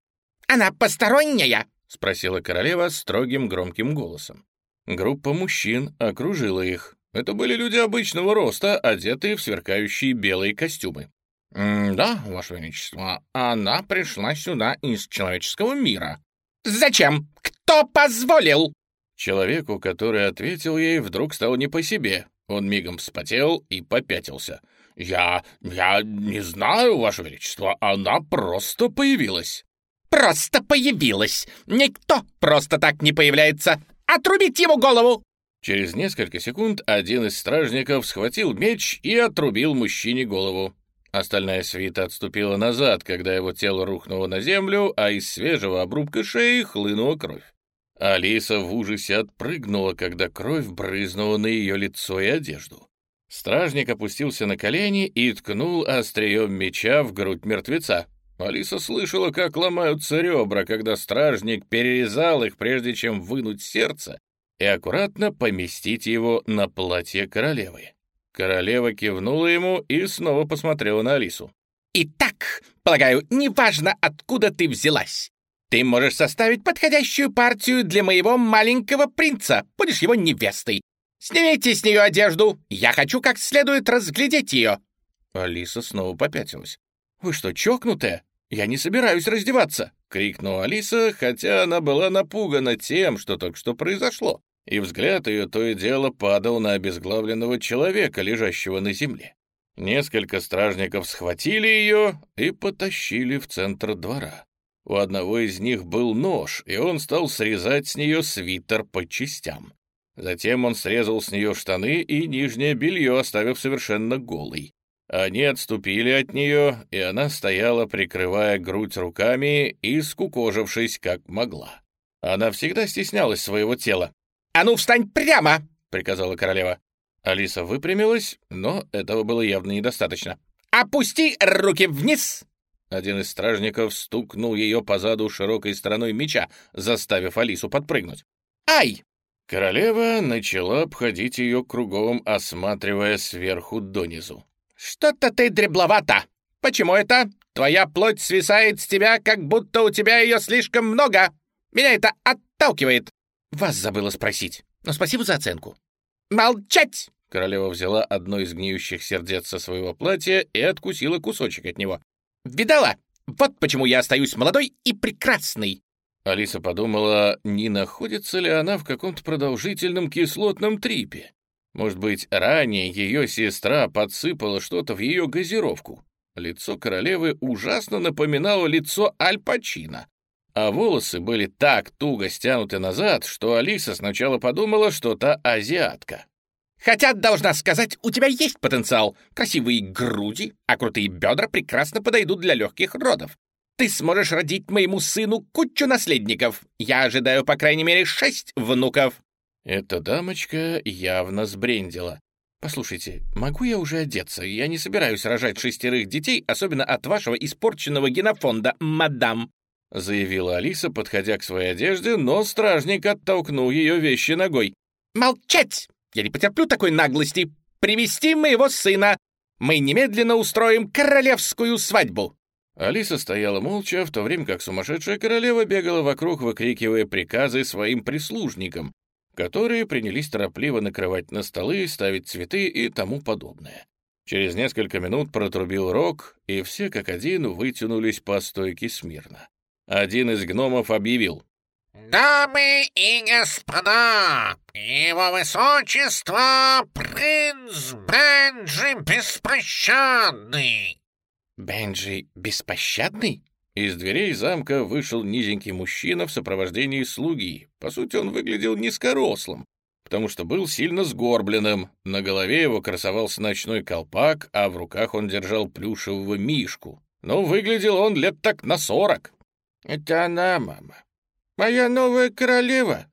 «Она посторонняя?» — спросила королева строгим громким голосом. Группа мужчин окружила их. Это были люди обычного роста, одетые в сверкающие белые костюмы. «Да, Ваше Величество, она пришла сюда из человеческого мира». «Зачем? Кто позволил?» Человеку, который ответил ей, вдруг стало не по себе. Он мигом вспотел и попятился. «Я... я не знаю, Ваше Величество, она просто появилась». «Просто появилась! Никто просто так не появляется! Отрубить ему голову!» Через несколько секунд один из стражников схватил меч и отрубил мужчине голову. Остальная свита отступила назад, когда его тело рухнуло на землю, а из свежего обрубка шеи хлынула кровь. Алиса в ужасе отпрыгнула, когда кровь брызнула на ее лицо и одежду. Стражник опустился на колени и ткнул острием меча в грудь мертвеца. Алиса слышала, как ломаются ребра, когда стражник перерезал их, прежде чем вынуть сердце и аккуратно поместить его на платье королевы. Королева кивнула ему и снова посмотрела на Алису. «Итак, полагаю, неважно, откуда ты взялась. Ты можешь составить подходящую партию для моего маленького принца. Будешь его невестой. Снимите с нее одежду. Я хочу как следует разглядеть ее». Алиса снова попятилась. «Вы что, чокнутая? Я не собираюсь раздеваться!» — крикнула Алиса, хотя она была напугана тем, что только что произошло, и взгляд ее то и дело падал на обезглавленного человека, лежащего на земле. Несколько стражников схватили ее и потащили в центр двора. У одного из них был нож, и он стал срезать с нее свитер по частям. Затем он срезал с нее штаны и нижнее белье, оставив совершенно голой. Они отступили от нее, и она стояла, прикрывая грудь руками и скукожившись, как могла. Она всегда стеснялась своего тела. «А ну, встань прямо!» — приказала королева. Алиса выпрямилась, но этого было явно недостаточно. «Опусти руки вниз!» Один из стражников стукнул ее по заду широкой стороной меча, заставив Алису подпрыгнуть. «Ай!» Королева начала обходить ее кругом, осматривая сверху донизу. «Что-то ты дребловата! Почему это? Твоя плоть свисает с тебя, как будто у тебя ее слишком много! Меня это отталкивает!» «Вас забыла спросить, но спасибо за оценку». «Молчать!» Королева взяла одно из гниющих сердец со своего платья и откусила кусочек от него. Видала? Вот почему я остаюсь молодой и прекрасной!» Алиса подумала, не находится ли она в каком-то продолжительном кислотном трипе. Может быть, ранее ее сестра подсыпала что-то в ее газировку. Лицо королевы ужасно напоминало лицо Аль Пачино, а волосы были так туго стянуты назад, что Алиса сначала подумала, что та азиатка. Хотя, должна сказать, у тебя есть потенциал. Красивые груди, а крутые бедра прекрасно подойдут для легких родов. Ты сможешь родить моему сыну кучу наследников. Я ожидаю, по крайней мере, шесть внуков». Эта дамочка явно сбрендила. «Послушайте, могу я уже одеться? Я не собираюсь рожать шестерых детей, особенно от вашего испорченного генофонда, мадам», заявила Алиса, подходя к своей одежде, но стражник оттолкнул ее вещи ногой. «Молчать! Я не потерплю такой наглости! Привести моего сына! Мы немедленно устроим королевскую свадьбу!» Алиса стояла молча, в то время как сумасшедшая королева бегала вокруг, выкрикивая приказы своим прислужникам, которые принялись торопливо накрывать на столы, ставить цветы и тому подобное. Через несколько минут протрубил рог, и все как один вытянулись по стойке смирно. Один из гномов объявил. «Дамы и господа, его высочество принц Бенджи Беспощадный!» «Бенджи Беспощадный?» Из дверей замка вышел низенький мужчина в сопровождении слуги. По сути, он выглядел низкорослым, потому что был сильно сгорбленным. На голове его красовался ночной колпак, а в руках он держал плюшевого мишку. Но выглядел он лет так на сорок. «Это она, мама. Моя новая королева?»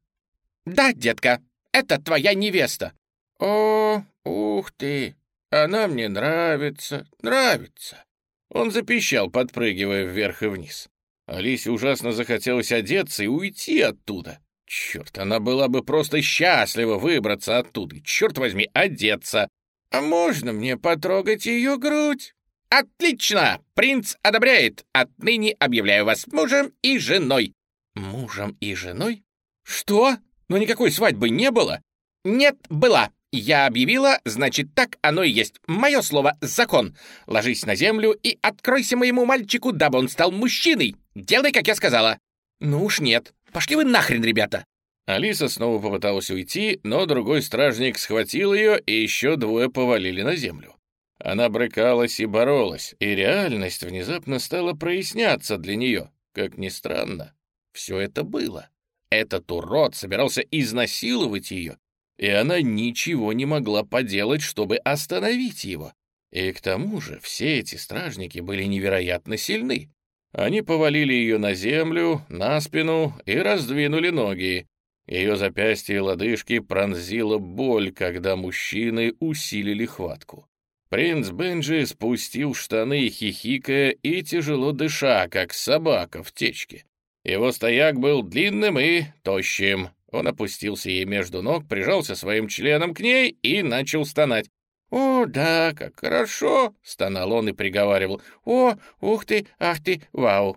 «Да, детка, это твоя невеста». «О, ух ты, она мне нравится, нравится». Он запищал, подпрыгивая вверх и вниз. Алисе ужасно захотелось одеться и уйти оттуда. Черт, она была бы просто счастлива выбраться оттуда. Черт возьми, одеться. А можно мне потрогать ее грудь? Отлично! Принц одобряет. Отныне объявляю вас мужем и женой. Мужем и женой? Что? Но никакой свадьбы не было? Нет, была. Я объявила, значит, так оно и есть. Мое слово — закон. Ложись на землю и откройся моему мальчику, дабы он стал мужчиной. Делай, как я сказала. Ну уж нет. Пошли вы нахрен, ребята. Алиса снова попыталась уйти, но другой стражник схватил ее, и еще двое повалили на землю. Она брыкалась и боролась, и реальность внезапно стала проясняться для нее. Как ни странно, все это было. Этот урод собирался изнасиловать ее, и она ничего не могла поделать, чтобы остановить его. И к тому же все эти стражники были невероятно сильны. Они повалили ее на землю, на спину и раздвинули ноги. Ее запястья и лодыжки пронзила боль, когда мужчины усилили хватку. Принц Бенджи спустил штаны, хихикая и тяжело дыша, как собака в течке. Его стояк был длинным и тощим. Он опустился ей между ног, прижался своим членом к ней и начал стонать. «О, да, как хорошо!» — стонал он и приговаривал. «О, ух ты, ах ты, вау!»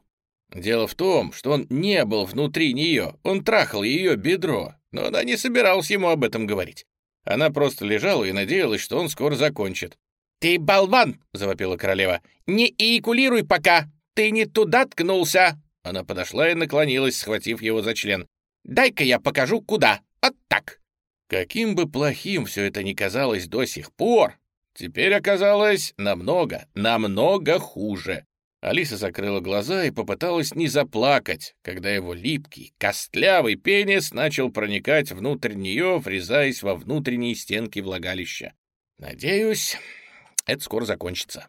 Дело в том, что он не был внутри нее, он трахал ее бедро, но она не собиралась ему об этом говорить. Она просто лежала и надеялась, что он скоро закончит. «Ты болван!» — завопила королева. «Не эякулируй пока! Ты не туда ткнулся!» Она подошла и наклонилась, схватив его за член. «Дай-ка я покажу, куда! Вот так!» Каким бы плохим все это ни казалось до сих пор, теперь оказалось намного, намного хуже. Алиса закрыла глаза и попыталась не заплакать, когда его липкий, костлявый пенис начал проникать внутрь нее, врезаясь во внутренние стенки влагалища. Надеюсь, это скоро закончится.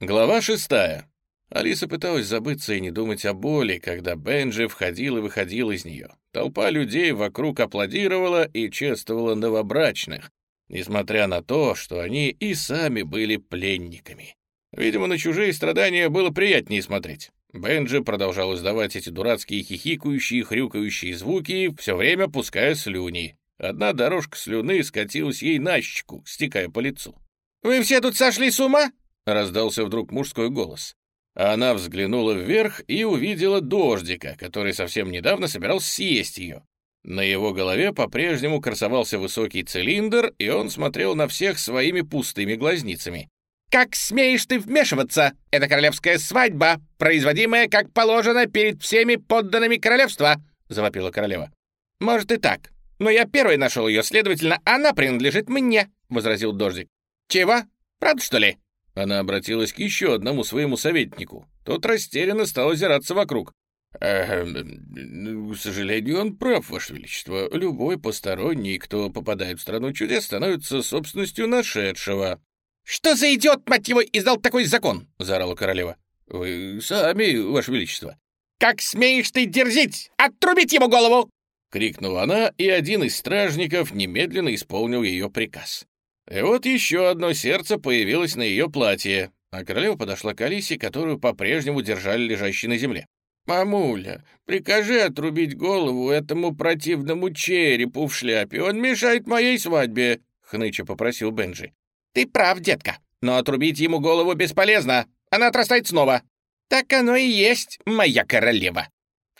Глава шестая. Алиса пыталась забыться и не думать о боли, когда Бенджи входил и выходил из нее. Толпа людей вокруг аплодировала и чествовала новобрачных, несмотря на то, что они и сами были пленниками. Видимо, на чужие страдания было приятнее смотреть. Бенджи продолжал издавать эти дурацкие хихикающие, хрюкающие звуки, все время пуская слюни. Одна дорожка слюны скатилась ей на щеку, стекая по лицу. «Вы все тут сошли с ума?» — раздался вдруг мужской голос. Она взглянула вверх и увидела дождика, который совсем недавно собирался съесть ее. На его голове по-прежнему красовался высокий цилиндр, и он смотрел на всех своими пустыми глазницами. «Как смеешь ты вмешиваться? Это королевская свадьба, производимая, как положено, перед всеми подданными королевства!» — завопила королева. «Может и так, но я первый нашел ее, следовательно, она принадлежит мне», — возразил Дождик. «Чего? Правда, что ли?» Она обратилась к еще одному своему советнику. Тот растерянно стал озираться вокруг. «Э, «К сожалению, он прав, Ваше Величество. Любой посторонний, кто попадает в страну чудес, становится собственностью нашедшего». «Что за идиот, мать его, издал такой закон?» — заорала королева. «Вы сами, Ваше Величество». «Как смеешь ты дерзить? Отрубить ему голову!» — крикнула она, и один из стражников немедленно исполнил ее приказ. И вот еще одно сердце появилось на ее платье, а королева подошла к Алисе, которую по-прежнему держали лежащей на земле. «Мамуля, прикажи отрубить голову этому противному черепу в шляпе, он мешает моей свадьбе», — хныча попросил Бенджи. «Ты прав, детка, но отрубить ему голову бесполезно, она отрастает снова». «Так оно и есть, моя королева.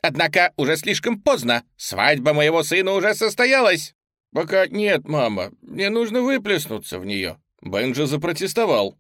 Однако уже слишком поздно, свадьба моего сына уже состоялась». «Пока нет, мама. Мне нужно выплеснуться в нее». Бенджи запротестовал.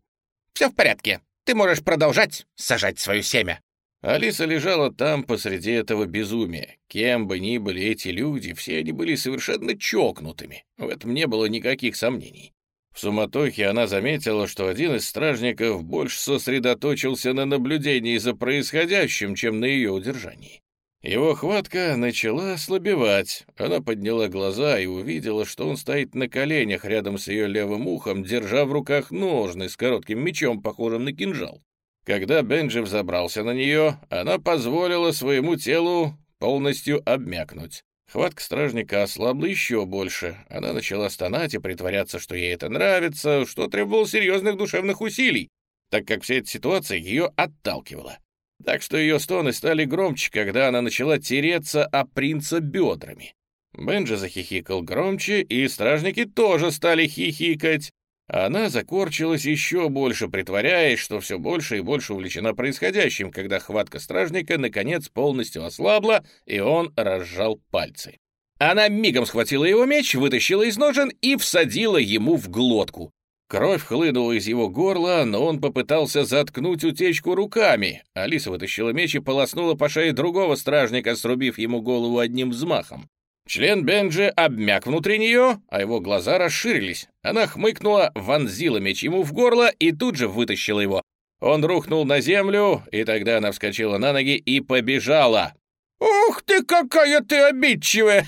«Все в порядке. Ты можешь продолжать сажать свое семя». Алиса лежала там посреди этого безумия. Кем бы ни были эти люди, все они были совершенно чокнутыми. В этом не было никаких сомнений. В суматохе она заметила, что один из стражников больше сосредоточился на наблюдении за происходящим, чем на ее удержании. Его хватка начала ослабевать. Она подняла глаза и увидела, что он стоит на коленях рядом с ее левым ухом, держа в руках ножны с коротким мечом, похожим на кинжал. Когда Бенджи взобрался на нее, она позволила своему телу полностью обмякнуть. Хватка стражника ослабла еще больше. Она начала стонать и притворяться, что ей это нравится, что требовало серьезных душевных усилий, так как вся эта ситуация ее отталкивала так что ее стоны стали громче, когда она начала тереться о принца бедрами. Бенджи захихикал громче, и стражники тоже стали хихикать. Она закорчилась еще больше, притворяясь, что все больше и больше увлечена происходящим, когда хватка стражника наконец полностью ослабла, и он разжал пальцы. Она мигом схватила его меч, вытащила из ножен и всадила ему в глотку. Кровь хлынула из его горла, но он попытался заткнуть утечку руками. Алиса вытащила меч и полоснула по шее другого стражника, срубив ему голову одним взмахом. Член Бенджи обмяк внутри нее, а его глаза расширились. Она хмыкнула, вонзила меч ему в горло и тут же вытащила его. Он рухнул на землю, и тогда она вскочила на ноги и побежала. «Ух ты, какая ты обидчивая!»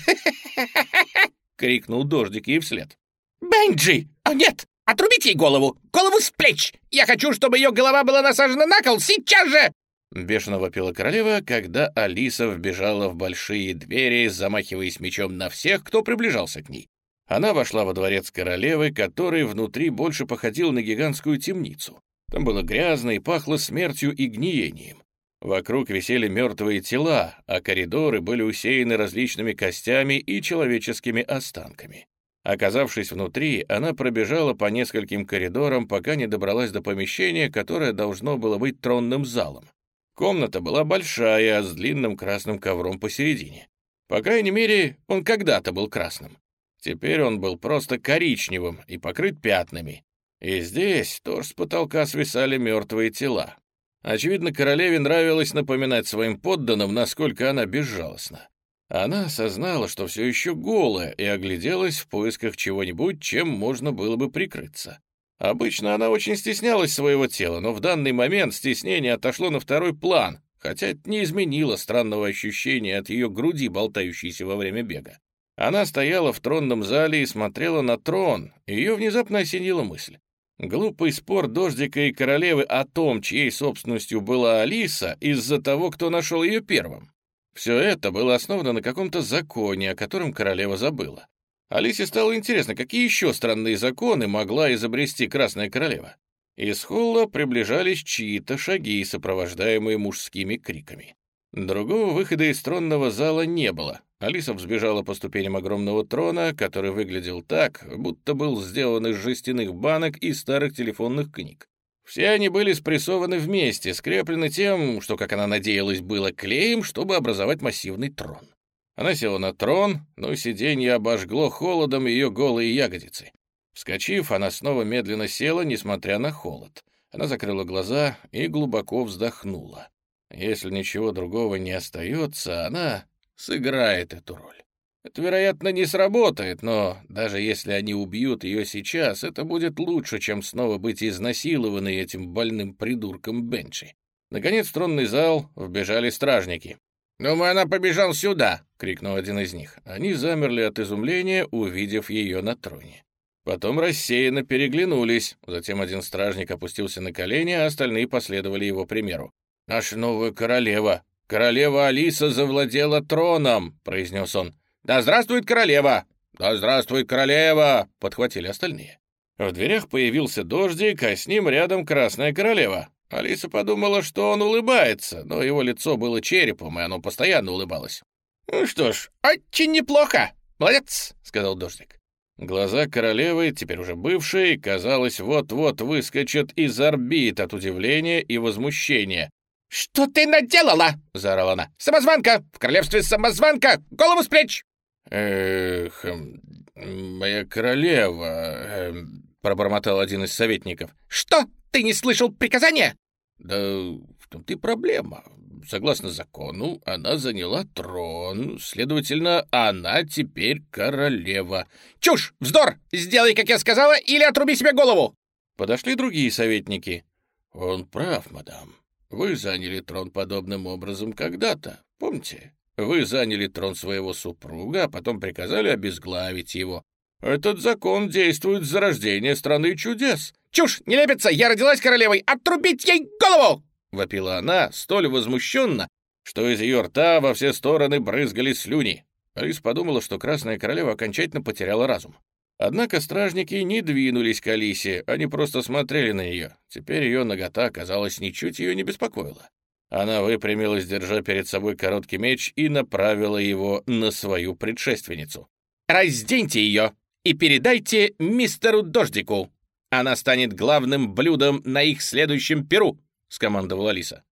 — крикнул дождик ей вслед. «Бенджи! О, нет! Отрубить ей голову! Голову с плеч! Я хочу, чтобы ее голова была насажена на кол сейчас же!» Бешено вопила королева, когда Алиса вбежала в большие двери, замахиваясь мечом на всех, кто приближался к ней. Она вошла во дворец королевы, который внутри больше походил на гигантскую темницу. Там было грязно и пахло смертью и гниением. Вокруг висели мертвые тела, а коридоры были усеяны различными костями и человеческими останками. Оказавшись внутри, она пробежала по нескольким коридорам, пока не добралась до помещения, которое должно было быть тронным залом. Комната была большая, с длинным красным ковром посередине. По крайней мере, он когда-то был красным. Теперь он был просто коричневым и покрыт пятнами. И здесь тоже с потолка свисали мертвые тела. Очевидно, королеве нравилось напоминать своим подданным, насколько она безжалостна. Она осознала, что все еще голая, и огляделась в поисках чего-нибудь, чем можно было бы прикрыться. Обычно она очень стеснялась своего тела, но в данный момент стеснение отошло на второй план, хотя это не изменило странного ощущения от ее груди, болтающейся во время бега. Она стояла в тронном зале и смотрела на трон, и ее внезапно осенила мысль. Глупый спор дождика и королевы о том, чьей собственностью была Алиса, из-за того, кто нашел ее первым. Все это было основано на каком-то законе, о котором королева забыла. Алисе стало интересно, какие еще странные законы могла изобрести Красная Королева. Из холла приближались чьи-то шаги, сопровождаемые мужскими криками. Другого выхода из тронного зала не было. Алиса взбежала по ступеням огромного трона, который выглядел так, будто был сделан из жестяных банок и старых телефонных книг. Все они были спрессованы вместе, скреплены тем, что, как она надеялась, было клеем, чтобы образовать массивный трон. Она села на трон, но сиденье обожгло холодом ее голые ягодицы. Вскочив, она снова медленно села, несмотря на холод. Она закрыла глаза и глубоко вздохнула. Если ничего другого не остается, она сыграет эту роль. Это, вероятно, не сработает, но даже если они убьют ее сейчас, это будет лучше, чем снова быть изнасилованной этим больным придурком Бенчи. Наконец в тронный зал вбежали стражники. «Думаю, она побежал сюда!» — крикнул один из них. Они замерли от изумления, увидев ее на троне. Потом рассеянно переглянулись. Затем один стражник опустился на колени, а остальные последовали его примеру. «Наша новая королева! Королева Алиса завладела троном!» — произнес он. «Да здравствует королева!» «Да здравствует королева!» — подхватили остальные. В дверях появился дождик, а с ним рядом красная королева. Алиса подумала, что он улыбается, но его лицо было черепом, и оно постоянно улыбалось. «Ну что ж, очень неплохо! Молодец!» — сказал дождик. Глаза королевы, теперь уже бывшей, казалось, вот-вот выскочат из орбит от удивления и возмущения. «Что ты наделала?» — заорала она. «Самозванка! В королевстве самозванка! Голову с плеч!» «Эх, эм, моя королева...» эм, — пробормотал один из советников. «Что? Ты не слышал приказания?» «Да в том-то и проблема. Согласно закону, она заняла трон, следовательно, она теперь королева». «Чушь! Вздор! Сделай, как я сказала, или отруби себе голову!» Подошли другие советники. «Он прав, мадам. Вы заняли трон подобным образом когда-то, помните? Вы заняли трон своего супруга, а потом приказали обезглавить его. Этот закон действует с зарождения страны чудес. Чушь, не лепится, я родилась королевой, отрубить ей голову! Вопила она столь возмущенно, что из ее рта во все стороны брызгали слюни. Алис подумала, что Красная Королева окончательно потеряла разум. Однако стражники не двинулись к Алисе, они просто смотрели на нее. Теперь ее нагота, казалось, ничуть ее не беспокоила. Она выпрямилась, держа перед собой короткий меч, и направила его на свою предшественницу. «Разденьте ее и передайте мистеру Дождику. Она станет главным блюдом на их следующем перу», — скомандовала Алиса.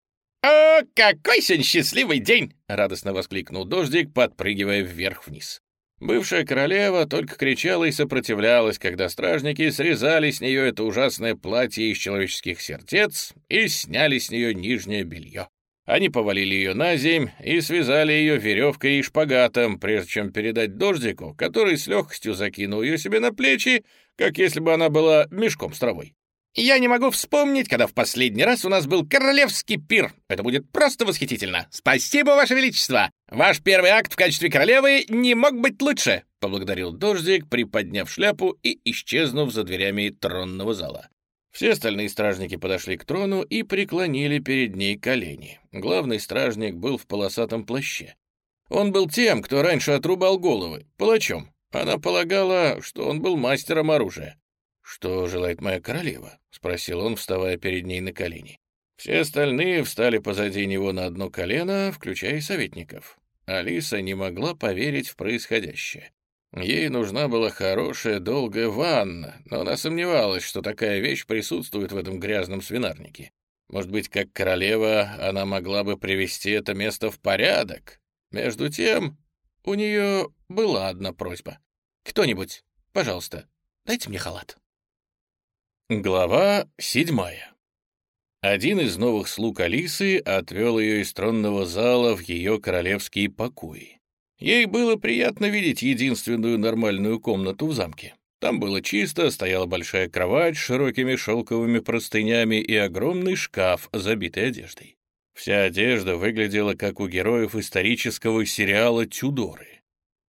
«О, какой сегодня счастливый день!» — радостно воскликнул Дождик, подпрыгивая вверх-вниз. Бывшая королева только кричала и сопротивлялась, когда стражники срезали с нее это ужасное платье из человеческих сердец и сняли с нее нижнее белье. Они повалили ее на земь и связали ее веревкой и шпагатом, прежде чем передать дождику, который с легкостью закинул ее себе на плечи, как если бы она была мешком с травой. Я не могу вспомнить, когда в последний раз у нас был королевский пир. Это будет просто восхитительно. Спасибо, Ваше Величество. Ваш первый акт в качестве королевы не мог быть лучше. поблагодарил Дождик, приподняв шляпу и исчезнув за дверями тронного зала. Все остальные стражники подошли к трону и преклонили перед ней колени. Главный стражник был в полосатом плаще. Он был тем, кто раньше отрубал головы, палачом. Она полагала, что он был мастером оружия. «Что желает моя королева?» — спросил он, вставая перед ней на колени. Все остальные встали позади него на одно колено, включая советников. Алиса не могла поверить в происходящее. Ей нужна была хорошая долгая ванна, но она сомневалась, что такая вещь присутствует в этом грязном свинарнике. Может быть, как королева, она могла бы привести это место в порядок? Между тем, у нее была одна просьба. «Кто-нибудь, пожалуйста, дайте мне халат». Глава седьмая один из новых слуг Алисы отвел ее из тронного зала в ее королевские покои. Ей было приятно видеть единственную нормальную комнату в замке. Там было чисто, стояла большая кровать с широкими шелковыми простынями и огромный шкаф, забитый одеждой. Вся одежда выглядела как у героев исторического сериала «Тюдоры».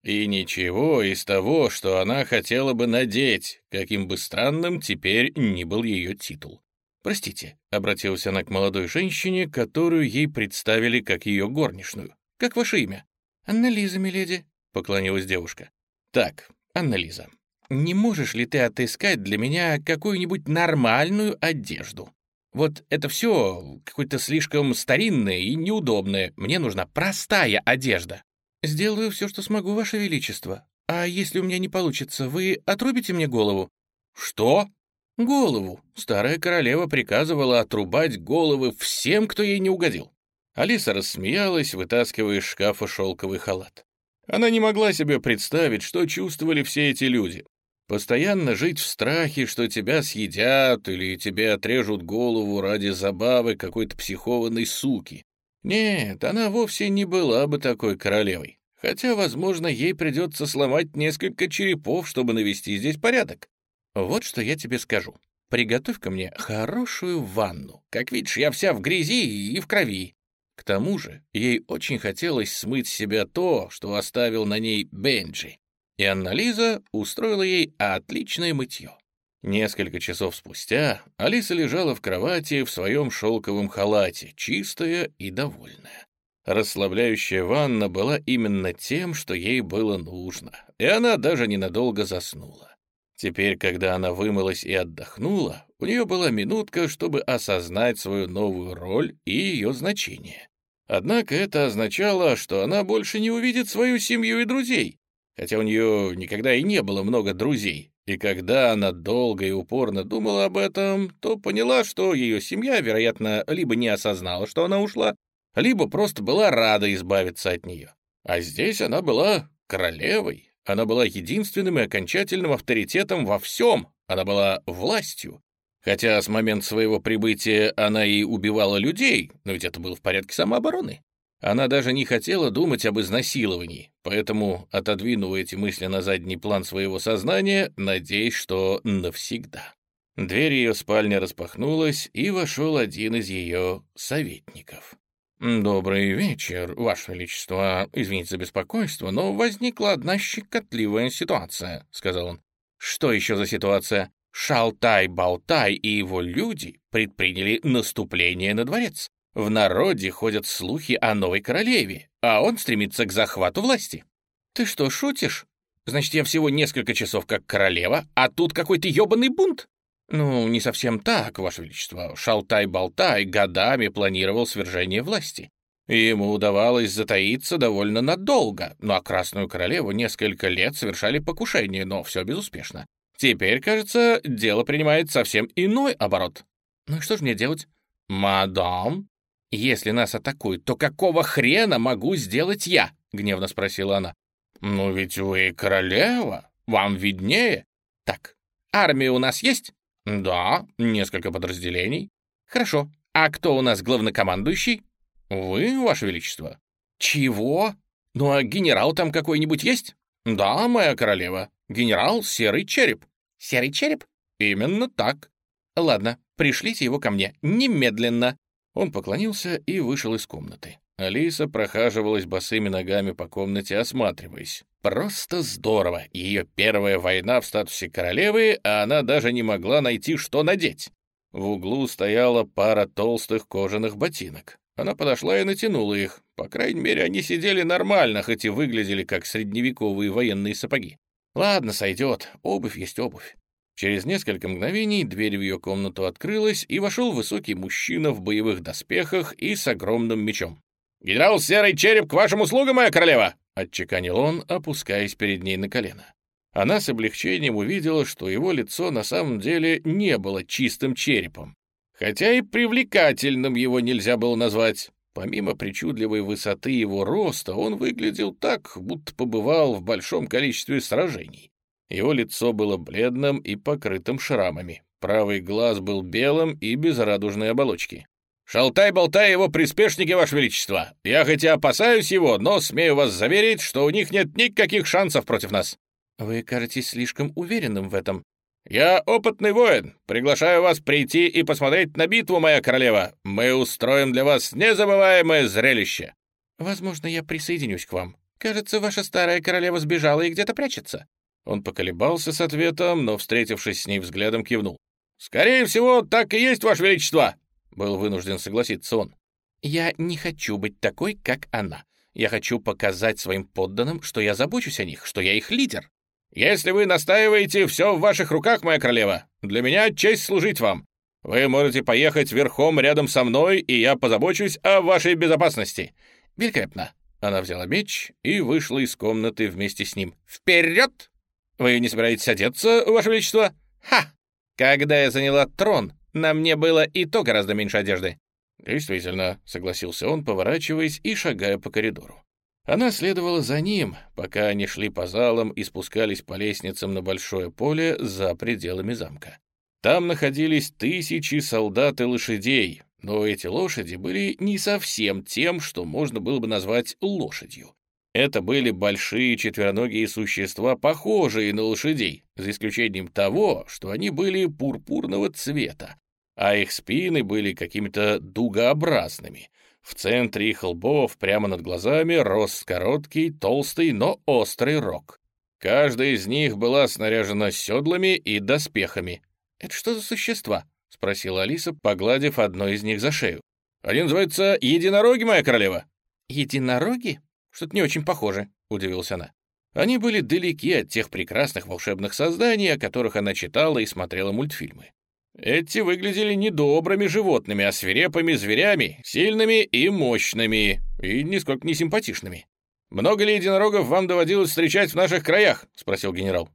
И ничего из того, что она хотела бы надеть, каким бы странным теперь ни был ее титул. «Простите», — обратилась она к молодой женщине, которую ей представили как ее горничную. «Как ваше имя?» «Анна-Лиза, миледи», — поклонилась девушка. «Так, Анна-Лиза, не можешь ли ты отыскать для меня какую-нибудь нормальную одежду? Вот это все какое-то слишком старинное и неудобное. Мне нужна простая одежда». «Сделаю все, что смогу, ваше величество. А если у меня не получится, вы отрубите мне голову?» «Что?» Голову. Старая королева приказывала отрубать головы всем, кто ей не угодил. Алиса рассмеялась, вытаскивая из шкафа шелковый халат. Она не могла себе представить, что чувствовали все эти люди. Постоянно жить в страхе, что тебя съедят или тебе отрежут голову ради забавы какой-то психованной суки. Нет, она вовсе не была бы такой королевой. Хотя, возможно, ей придется сломать несколько черепов, чтобы навести здесь порядок. Вот что я тебе скажу. Приготовь-ка мне хорошую ванну. Как видишь, я вся в грязи и в крови. К тому же ей очень хотелось смыть с себя то, что оставил на ней Бенджи. И Анна-Лиза устроила ей отличное мытье. Несколько часов спустя Алиса лежала в кровати в своем шелковом халате, чистая и довольная. Расслабляющая ванна была именно тем, что ей было нужно, и она даже ненадолго заснула. Теперь, когда она вымылась и отдохнула, у нее была минутка, чтобы осознать свою новую роль и ее значение. Однако это означало, что она больше не увидит свою семью и друзей, хотя у нее никогда и не было много друзей. И когда она долго и упорно думала об этом, то поняла, что ее семья, вероятно, либо не осознала, что она ушла, либо просто была рада избавиться от нее. А здесь она была королевой, она была единственным и окончательным авторитетом во всем. Она была властью. Хотя с момента своего прибытия она и убивала людей, но ведь это было в порядке самообороны. Она даже не хотела думать об изнасиловании, поэтому отодвинула эти мысли на задний план своего сознания, надеясь, что навсегда. Дверь ее спальни распахнулась, и вошел один из ее советников. «Добрый вечер, Ваше Величество. Извините за беспокойство, но возникла одна щекотливая ситуация», — сказал он. «Что еще за ситуация? Шалтай-болтай и его люди предприняли наступление на дворец. В народе ходят слухи о новой королеве, а он стремится к захвату власти. Ты что, шутишь? Значит, я всего несколько часов как королева, а тут какой-то ебаный бунт? «Ну, не совсем так, Ваше Величество. Шалтай-болтай годами планировал свержение власти. Ему удавалось затаиться довольно надолго, ну а Красную Королеву несколько лет совершали покушение, но все безуспешно. Теперь, кажется, дело принимает совсем иной оборот. Ну и что же мне делать? «Мадам, если нас атакуют, то какого хрена могу сделать я?» — гневно спросила она. «Ну ведь вы королева, вам виднее». «Так, армия у нас есть?» «Да, несколько подразделений». «Хорошо. А кто у нас главнокомандующий?» «Вы, Ваше Величество». «Чего? Ну а генерал там какой-нибудь есть?» «Да, моя королева. Генерал Серый Череп». «Серый Череп?» «Именно так». «Ладно, пришлите его ко мне. Немедленно». Он поклонился и вышел из комнаты. Алиса прохаживалась босыми ногами по комнате, осматриваясь. Просто здорово. Ее первая война в статусе королевы, а она даже не могла найти, что надеть. В углу стояла пара толстых кожаных ботинок. Она подошла и натянула их. По крайней мере, они сидели нормально, хоть и выглядели как средневековые военные сапоги. Ладно, сойдет. Обувь есть обувь. Через несколько мгновений дверь в ее комнату открылась, и вошел высокий мужчина в боевых доспехах и с огромным мечом. «Генерал Серый Череп к вашим услугам, моя королева!» — отчеканил он, опускаясь перед ней на колено. Она с облегчением увидела, что его лицо на самом деле не было чистым черепом. Хотя и привлекательным его нельзя было назвать. Помимо причудливой высоты его роста, он выглядел так, будто побывал в большом количестве сражений. Его лицо было бледным и покрытым шрамами. Правый глаз был белым и без радужной оболочки. «Шалтай-болтай его приспешники, Ваше Величество! Я хотя опасаюсь его, но смею вас заверить, что у них нет никаких шансов против нас!» «Вы кажетесь слишком уверенным в этом». «Я опытный воин. Приглашаю вас прийти и посмотреть на битву, моя королева. Мы устроим для вас незабываемое зрелище». «Возможно, я присоединюсь к вам. Кажется, ваша старая королева сбежала и где-то прячется». Он поколебался с ответом, но, встретившись с ней взглядом, кивнул. «Скорее всего, так и есть, Ваше Величество!» Был вынужден согласиться он. «Я не хочу быть такой, как она. Я хочу показать своим подданным, что я забочусь о них, что я их лидер». «Если вы настаиваете, все в ваших руках, моя королева. Для меня честь служить вам. Вы можете поехать верхом рядом со мной, и я позабочусь о вашей безопасности». «Великолепно». Она взяла меч и вышла из комнаты вместе с ним. «Вперед!» «Вы не собираетесь одеться, Ваше Величество?» «Ха! Когда я заняла трон, на мне было и то гораздо меньше одежды». «Действительно», — согласился он, поворачиваясь и шагая по коридору. Она следовала за ним, пока они шли по залам и спускались по лестницам на большое поле за пределами замка. Там находились тысячи солдат и лошадей, но эти лошади были не совсем тем, что можно было бы назвать лошадью. Это были большие четвероногие существа, похожие на лошадей, за исключением того, что они были пурпурного цвета, а их спины были какими-то дугообразными. В центре их лбов, прямо над глазами, рос короткий, толстый, но острый рог. Каждая из них была снаряжена седлами и доспехами. «Это что за существа?» — спросила Алиса, погладив одно из них за шею. «Они называются единороги, моя королева». «Единороги?» Что-то не очень похоже», — удивилась она. Они были далеки от тех прекрасных волшебных созданий, о которых она читала и смотрела мультфильмы. Эти выглядели не добрыми животными, а свирепыми зверями, сильными и мощными, и нисколько не симпатичными. «Много ли единорогов вам доводилось встречать в наших краях?» — спросил генерал.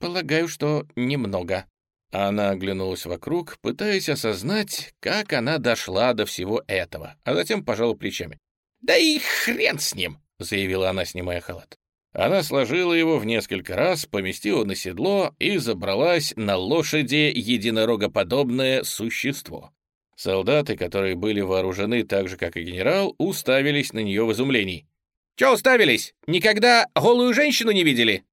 «Полагаю, что немного». Она оглянулась вокруг, пытаясь осознать, как она дошла до всего этого, а затем пожала плечами. «Да и хрен с ним! — заявила она, снимая халат. Она сложила его в несколько раз, поместила на седло и забралась на лошади единорогоподобное существо. Солдаты, которые были вооружены так же, как и генерал, уставились на нее в изумлении. «Чё уставились? Никогда голую женщину не видели?»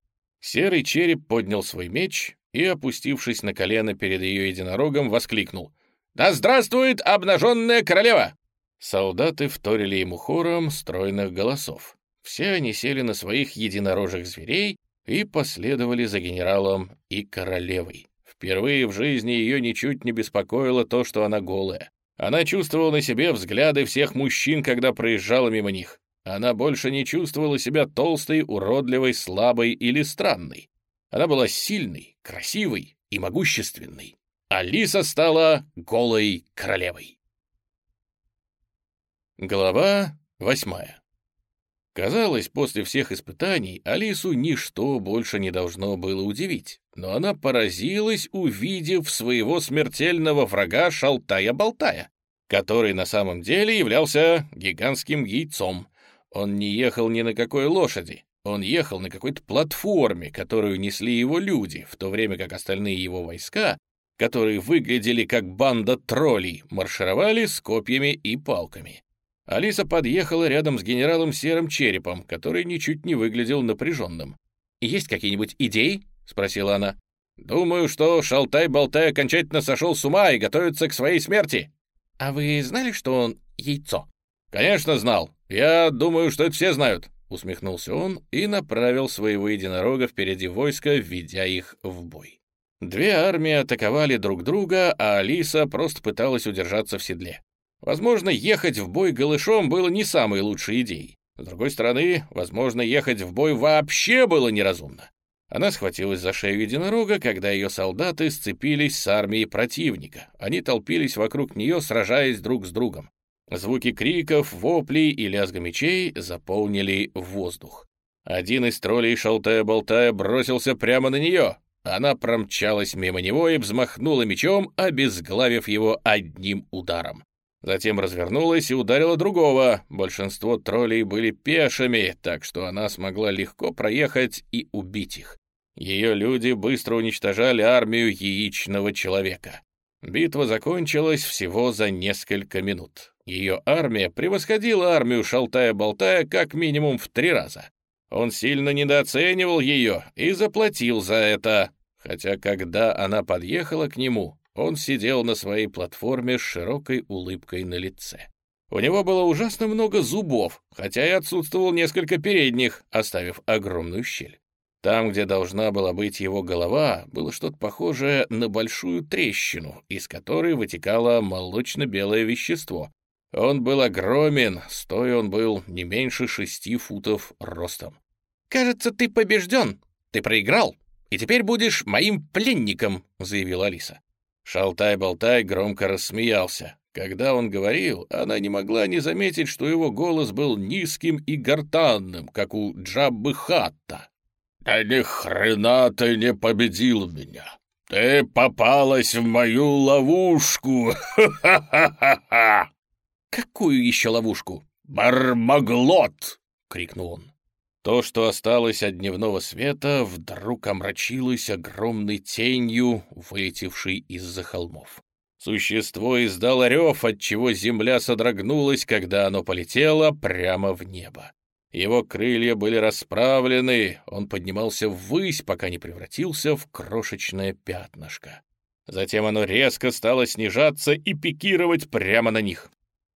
Серый череп поднял свой меч и, опустившись на колено перед ее единорогом, воскликнул. «Да здравствует обнаженная королева!» Солдаты вторили ему хором стройных голосов. Все они сели на своих единорожих зверей и последовали за генералом и королевой. Впервые в жизни ее ничуть не беспокоило то, что она голая. Она чувствовала на себе взгляды всех мужчин, когда проезжала мимо них. Она больше не чувствовала себя толстой, уродливой, слабой или странной. Она была сильной, красивой и могущественной. Алиса стала голой королевой. Глава восьмая Казалось, после всех испытаний Алису ничто больше не должно было удивить, но она поразилась, увидев своего смертельного врага Шалтая-Болтая, который на самом деле являлся гигантским яйцом. Он не ехал ни на какой лошади, он ехал на какой-то платформе, которую несли его люди, в то время как остальные его войска, которые выглядели как банда троллей, маршировали с копьями и палками. Алиса подъехала рядом с генералом Серым Черепом, который ничуть не выглядел напряженным. «Есть какие-нибудь идеи?» — спросила она. «Думаю, что Шалтай-Болтай окончательно сошел с ума и готовится к своей смерти». «А вы знали, что он яйцо?» «Конечно знал. Я думаю, что это все знают», — усмехнулся он и направил своего единорога впереди войска, введя их в бой. Две армии атаковали друг друга, а Алиса просто пыталась удержаться в седле. Возможно, ехать в бой голышом было не самой лучшей идеей. С другой стороны, возможно, ехать в бой вообще было неразумно. Она схватилась за шею единорога, когда ее солдаты сцепились с армией противника. Они толпились вокруг нее, сражаясь друг с другом. Звуки криков, воплей и лязга мечей заполнили воздух. Один из троллей, шалтая-болтая, бросился прямо на нее. Она промчалась мимо него и взмахнула мечом, обезглавив его одним ударом. Затем развернулась и ударила другого. Большинство троллей были пешими, так что она смогла легко проехать и убить их. Ее люди быстро уничтожали армию яичного человека. Битва закончилась всего за несколько минут. Ее армия превосходила армию Шалтая-Болтая как минимум в три раза. Он сильно недооценивал ее и заплатил за это, хотя когда она подъехала к нему, он сидел на своей платформе с широкой улыбкой на лице. У него было ужасно много зубов, хотя и отсутствовал несколько передних, оставив огромную щель. Там, где должна была быть его голова, было что-то похожее на большую трещину, из которой вытекало молочно-белое вещество. Он был огромен, стоя он был не меньше шести футов ростом. «Кажется, ты побежден, ты проиграл, и теперь будешь моим пленником», — заявила Алиса. Шалтай-болтай громко рассмеялся. Когда он говорил, она не могла не заметить, что его голос был низким и гортанным, как у Джаббы Хатта. «Да ни хрена ты не победил меня! Ты попалась в мою ловушку! Ха-ха-ха-ха!» «Какую еще ловушку?» «Бармаглот!» — крикнул он. То, что осталось от дневного света, вдруг омрачилось огромной тенью, вылетевшей из-за холмов. Существо издало рев, отчего земля содрогнулась, когда оно полетело прямо в небо. Его крылья были расправлены, он поднимался ввысь, пока не превратился в крошечное пятнышко. Затем оно резко стало снижаться и пикировать прямо на них.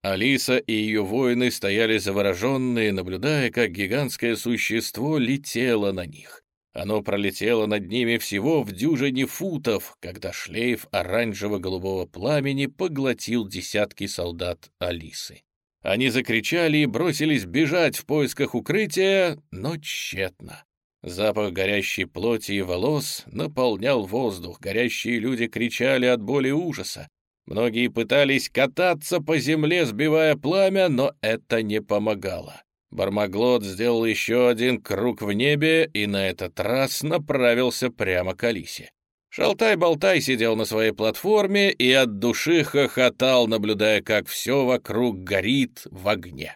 Алиса и ее воины стояли завороженные, наблюдая, как гигантское существо летело на них. Оно пролетело над ними всего в дюжине футов, когда шлейф оранжево-голубого пламени поглотил десятки солдат Алисы. Они закричали и бросились бежать в поисках укрытия, но тщетно. Запах горящей плоти и волос наполнял воздух, горящие люди кричали от боли и ужаса. Многие пытались кататься по земле, сбивая пламя, но это не помогало. Бармаглот сделал еще один круг в небе и на этот раз направился прямо к Алисе. Шалтай-болтай сидел на своей платформе и от души хохотал, наблюдая, как все вокруг горит в огне.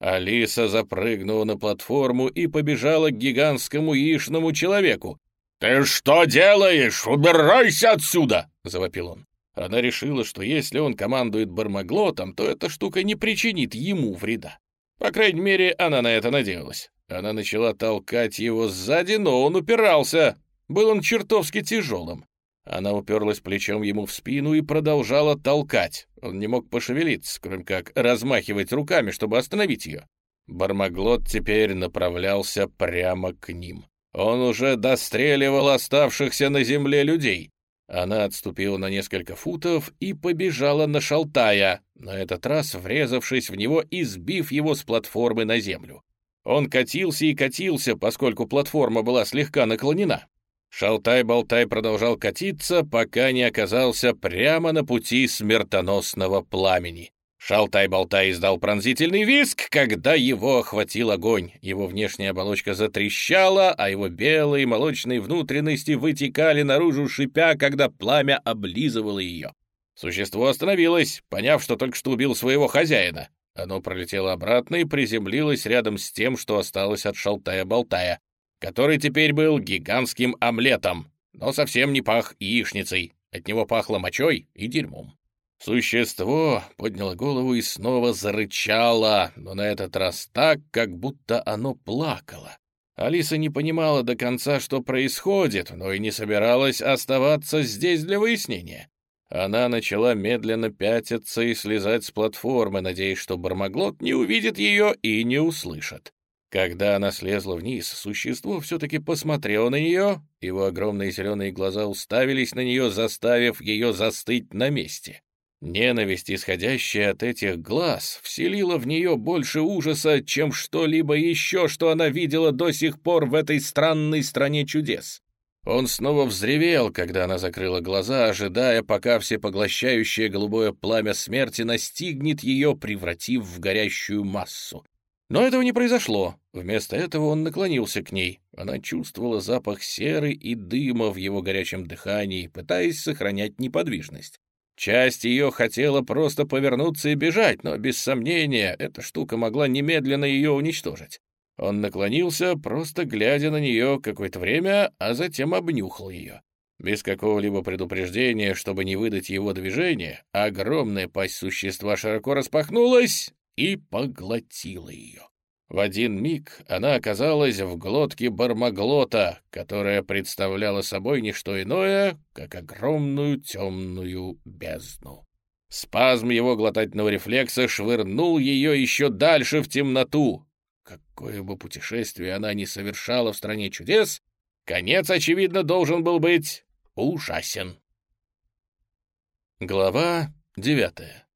Алиса запрыгнула на платформу и побежала к гигантскому яичному человеку. «Ты что делаешь? Убирайся отсюда!» — завопил он. Она решила, что если он командует бармаглотом, то эта штука не причинит ему вреда. По крайней мере, она на это надеялась. Она начала толкать его сзади, но он упирался. Был он чертовски тяжелым. Она уперлась плечом ему в спину и продолжала толкать. Он не мог пошевелиться, кроме как размахивать руками, чтобы остановить ее. Бармаглот теперь направлялся прямо к ним. Он уже достреливал оставшихся на земле людей. Она отступила на несколько футов и побежала на Шалтая, на этот раз врезавшись в него и сбив его с платформы на землю. Он катился и катился, поскольку платформа была слегка наклонена. Шалтай-болтай продолжал катиться, пока не оказался прямо на пути смертоносного пламени. Шалтай-болтай издал пронзительный визг, когда его охватил огонь. Его внешняя оболочка затрещала, а его белые молочные внутренности вытекали наружу, шипя, когда пламя облизывало ее. Существо остановилось, поняв, что только что убил своего хозяина. Оно пролетело обратно и приземлилось рядом с тем, что осталось от Шалтая-болтая, который теперь был гигантским омлетом, но совсем не пах яичницей. От него пахло мочой и дерьмом. Существо подняло голову и снова зарычало, но на этот раз так, как будто оно плакало. Алиса не понимала до конца, что происходит, но и не собиралась оставаться здесь для выяснения. Она начала медленно пятиться и слезать с платформы, надеясь, что Бармаглот не увидит ее и не услышит. Когда она слезла вниз, существо все-таки посмотрело на нее, его огромные зеленые глаза уставились на нее, заставив ее застыть на месте. Ненависть, исходящая от этих глаз, вселила в нее больше ужаса, чем что-либо еще, что она видела до сих пор в этой странной стране чудес. Он снова взревел, когда она закрыла глаза, ожидая, пока всепоглощающее голубое пламя смерти настигнет ее, превратив в горящую массу. Но этого не произошло. Вместо этого он наклонился к ней. Она чувствовала запах серы и дыма в его горячем дыхании, пытаясь сохранять неподвижность. Часть ее хотела просто повернуться и бежать, но, без сомнения, эта штука могла немедленно ее уничтожить. Он наклонился, просто глядя на нее какое-то время, а затем обнюхал ее. Без какого-либо предупреждения, чтобы не выдать его движение, огромная пасть существа широко распахнулась и поглотила ее. В один миг она оказалась в глотке бармаглота, которая представляла собой не что иное, как огромную темную бездну. Спазм его глотательного рефлекса швырнул ее еще дальше в темноту. Какое бы путешествие она ни совершала в стране чудес, конец, очевидно, должен был быть ужасен. Глава девятая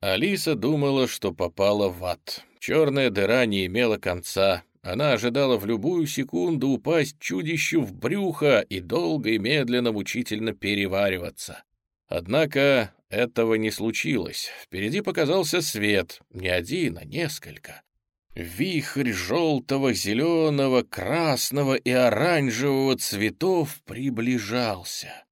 Алиса думала, что попала в ад. Черная дыра не имела конца. Она ожидала в любую секунду упасть чудищу в брюхо и долго и медленно мучительно перевариваться. Однако этого не случилось. Впереди показался свет, не один, а несколько. Вихрь желтого, зеленого, красного и оранжевого цветов приближался.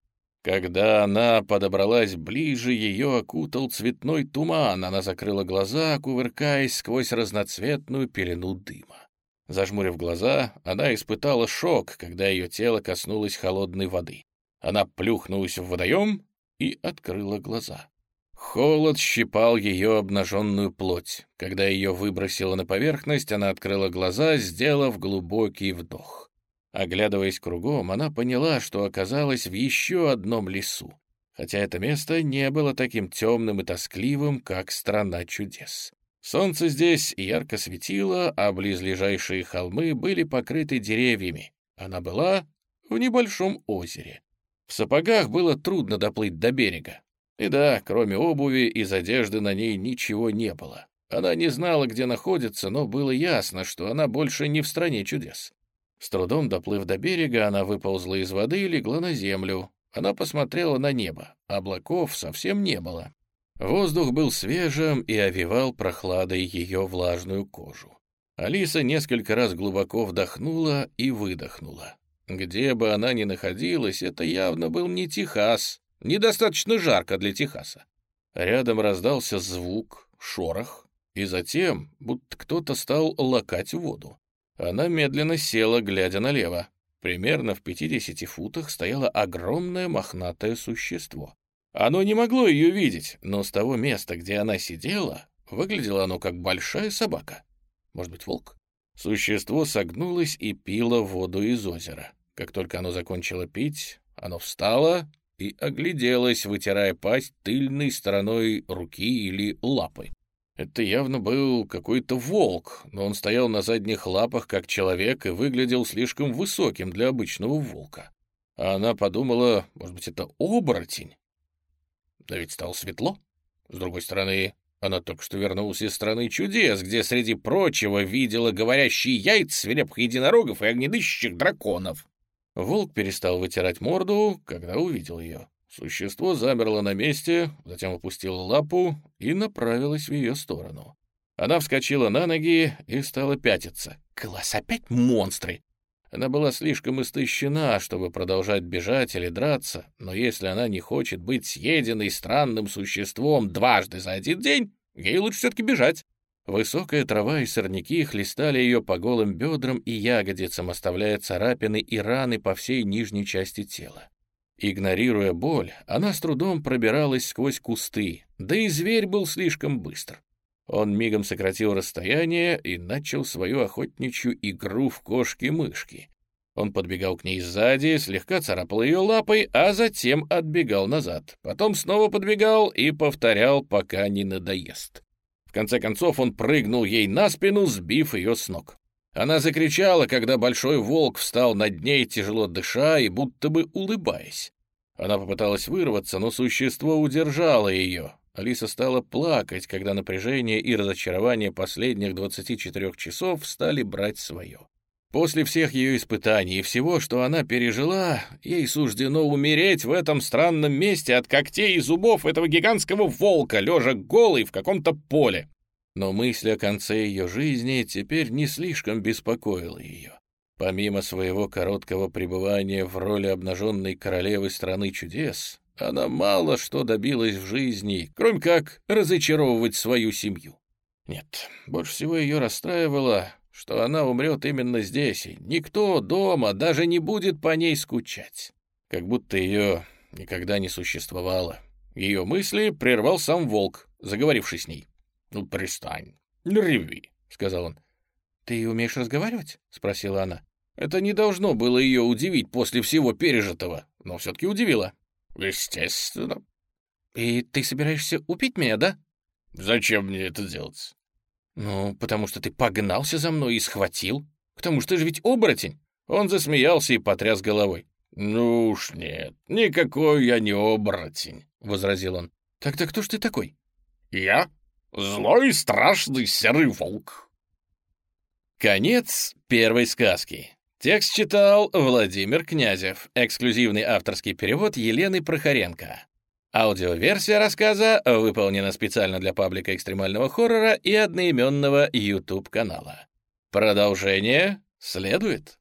Когда она подобралась ближе, ее окутал цветной туман. Она закрыла глаза, кувыркаясь сквозь разноцветную пелену дыма. Зажмурив глаза, она испытала шок, когда ее тело коснулось холодной воды. Она плюхнулась в водоем и открыла глаза. Холод щипал ее обнаженную плоть. Когда ее выбросило на поверхность, она открыла глаза, сделав глубокий вдох. Оглядываясь кругом, она поняла, что оказалась в еще одном лесу, хотя это место не было таким темным и тоскливым, как страна чудес. Солнце здесь ярко светило, а близлежащие холмы были покрыты деревьями. Она была в небольшом озере. В сапогах было трудно доплыть до берега. И да, кроме обуви, из одежды на ней ничего не было. Она не знала, где находится, но было ясно, что она больше не в стране чудес. С трудом доплыв до берега, она выползла из воды и легла на землю. Она посмотрела на небо. Облаков совсем не было. Воздух был свежим и овивал прохладой ее влажную кожу. Алиса несколько раз глубоко вдохнула и выдохнула. Где бы она ни находилась, это явно был не Техас. Недостаточно жарко для Техаса. Рядом раздался звук, шорох, и затем, будто кто-то стал лакать воду. Она медленно села, глядя налево. Примерно в 50 футах стояло огромное мохнатое существо. Оно не могло ее видеть, но с того места, где она сидела, выглядело оно как большая собака. Может быть, волк? Существо согнулось и пило воду из озера. Как только оно закончило пить, оно встало и огляделось, вытирая пасть тыльной стороной руки или лапы. Это явно был какой-то волк, но он стоял на задних лапах как человек и выглядел слишком высоким для обычного волка. А она подумала, может быть, это оборотень? Да ведь стало светло. С другой стороны, она только что вернулась из страны чудес, где, среди прочего, видела говорящие яйца свирепых единорогов и огнедыщущих драконов. Волк перестал вытирать морду, когда увидел ее. Существо замерло на месте, затем опустило лапу и направилось в ее сторону. Она вскочила на ноги и стала пятиться. «Класс, опять монстры!» Она была слишком истощена, чтобы продолжать бежать или драться, но если она не хочет быть съеденной странным существом дважды за один день, ей лучше все-таки бежать. Высокая трава и сорняки хлестали ее по голым бедрам и ягодицам, оставляя царапины и раны по всей нижней части тела. Игнорируя боль, она с трудом пробиралась сквозь кусты, да и зверь был слишком быстр. Он мигом сократил расстояние и начал свою охотничью игру в кошки-мышки. Он подбегал к ней сзади, слегка царапал ее лапой, а затем отбегал назад. Потом снова подбегал и повторял, пока не надоест. В конце концов он прыгнул ей на спину, сбив ее с ног. Она закричала, когда большой волк встал над ней, тяжело дыша и будто бы улыбаясь. Она попыталась вырваться, но существо удержало ее. Алиса стала плакать, когда напряжение и разочарование последних 24 часов стали брать свое. После всех ее испытаний и всего, что она пережила, ей суждено умереть в этом странном месте от когтей и зубов этого гигантского волка, лежа голой в каком-то поле. Но мысль о конце ее жизни теперь не слишком беспокоила ее. Помимо своего короткого пребывания в роли обнаженной королевы страны чудес, она мало что добилась в жизни, кроме как разочаровывать свою семью. Нет, больше всего ее расстраивало, что она умрет именно здесь, и никто дома даже не будет по ней скучать. Как будто ее никогда не существовало. Ее мысли прервал сам волк, заговоривший с ней. «Ну, пристань, реви», — сказал он. «Ты умеешь разговаривать?» — спросила она. Это не должно было ее удивить после всего пережитого, но все-таки удивило. «Естественно». «И ты собираешься убить меня, да?» «Зачем мне это делать?» «Ну, потому что ты погнался за мной и схватил. К тому же ты же ведь оборотень!» Он засмеялся и потряс головой. «Ну уж нет, никакой я не оборотень», — возразил он. «Тогда кто ж ты такой?» «Я? Злой страшный серый волк». Конец первой сказки. Текст читал Владимир Князев. Эксклюзивный авторский перевод Елены Прохоренко. Аудиоверсия рассказа выполнена специально для паблика экстремального хоррора и одноименного YouTube-канала. Продолжение следует.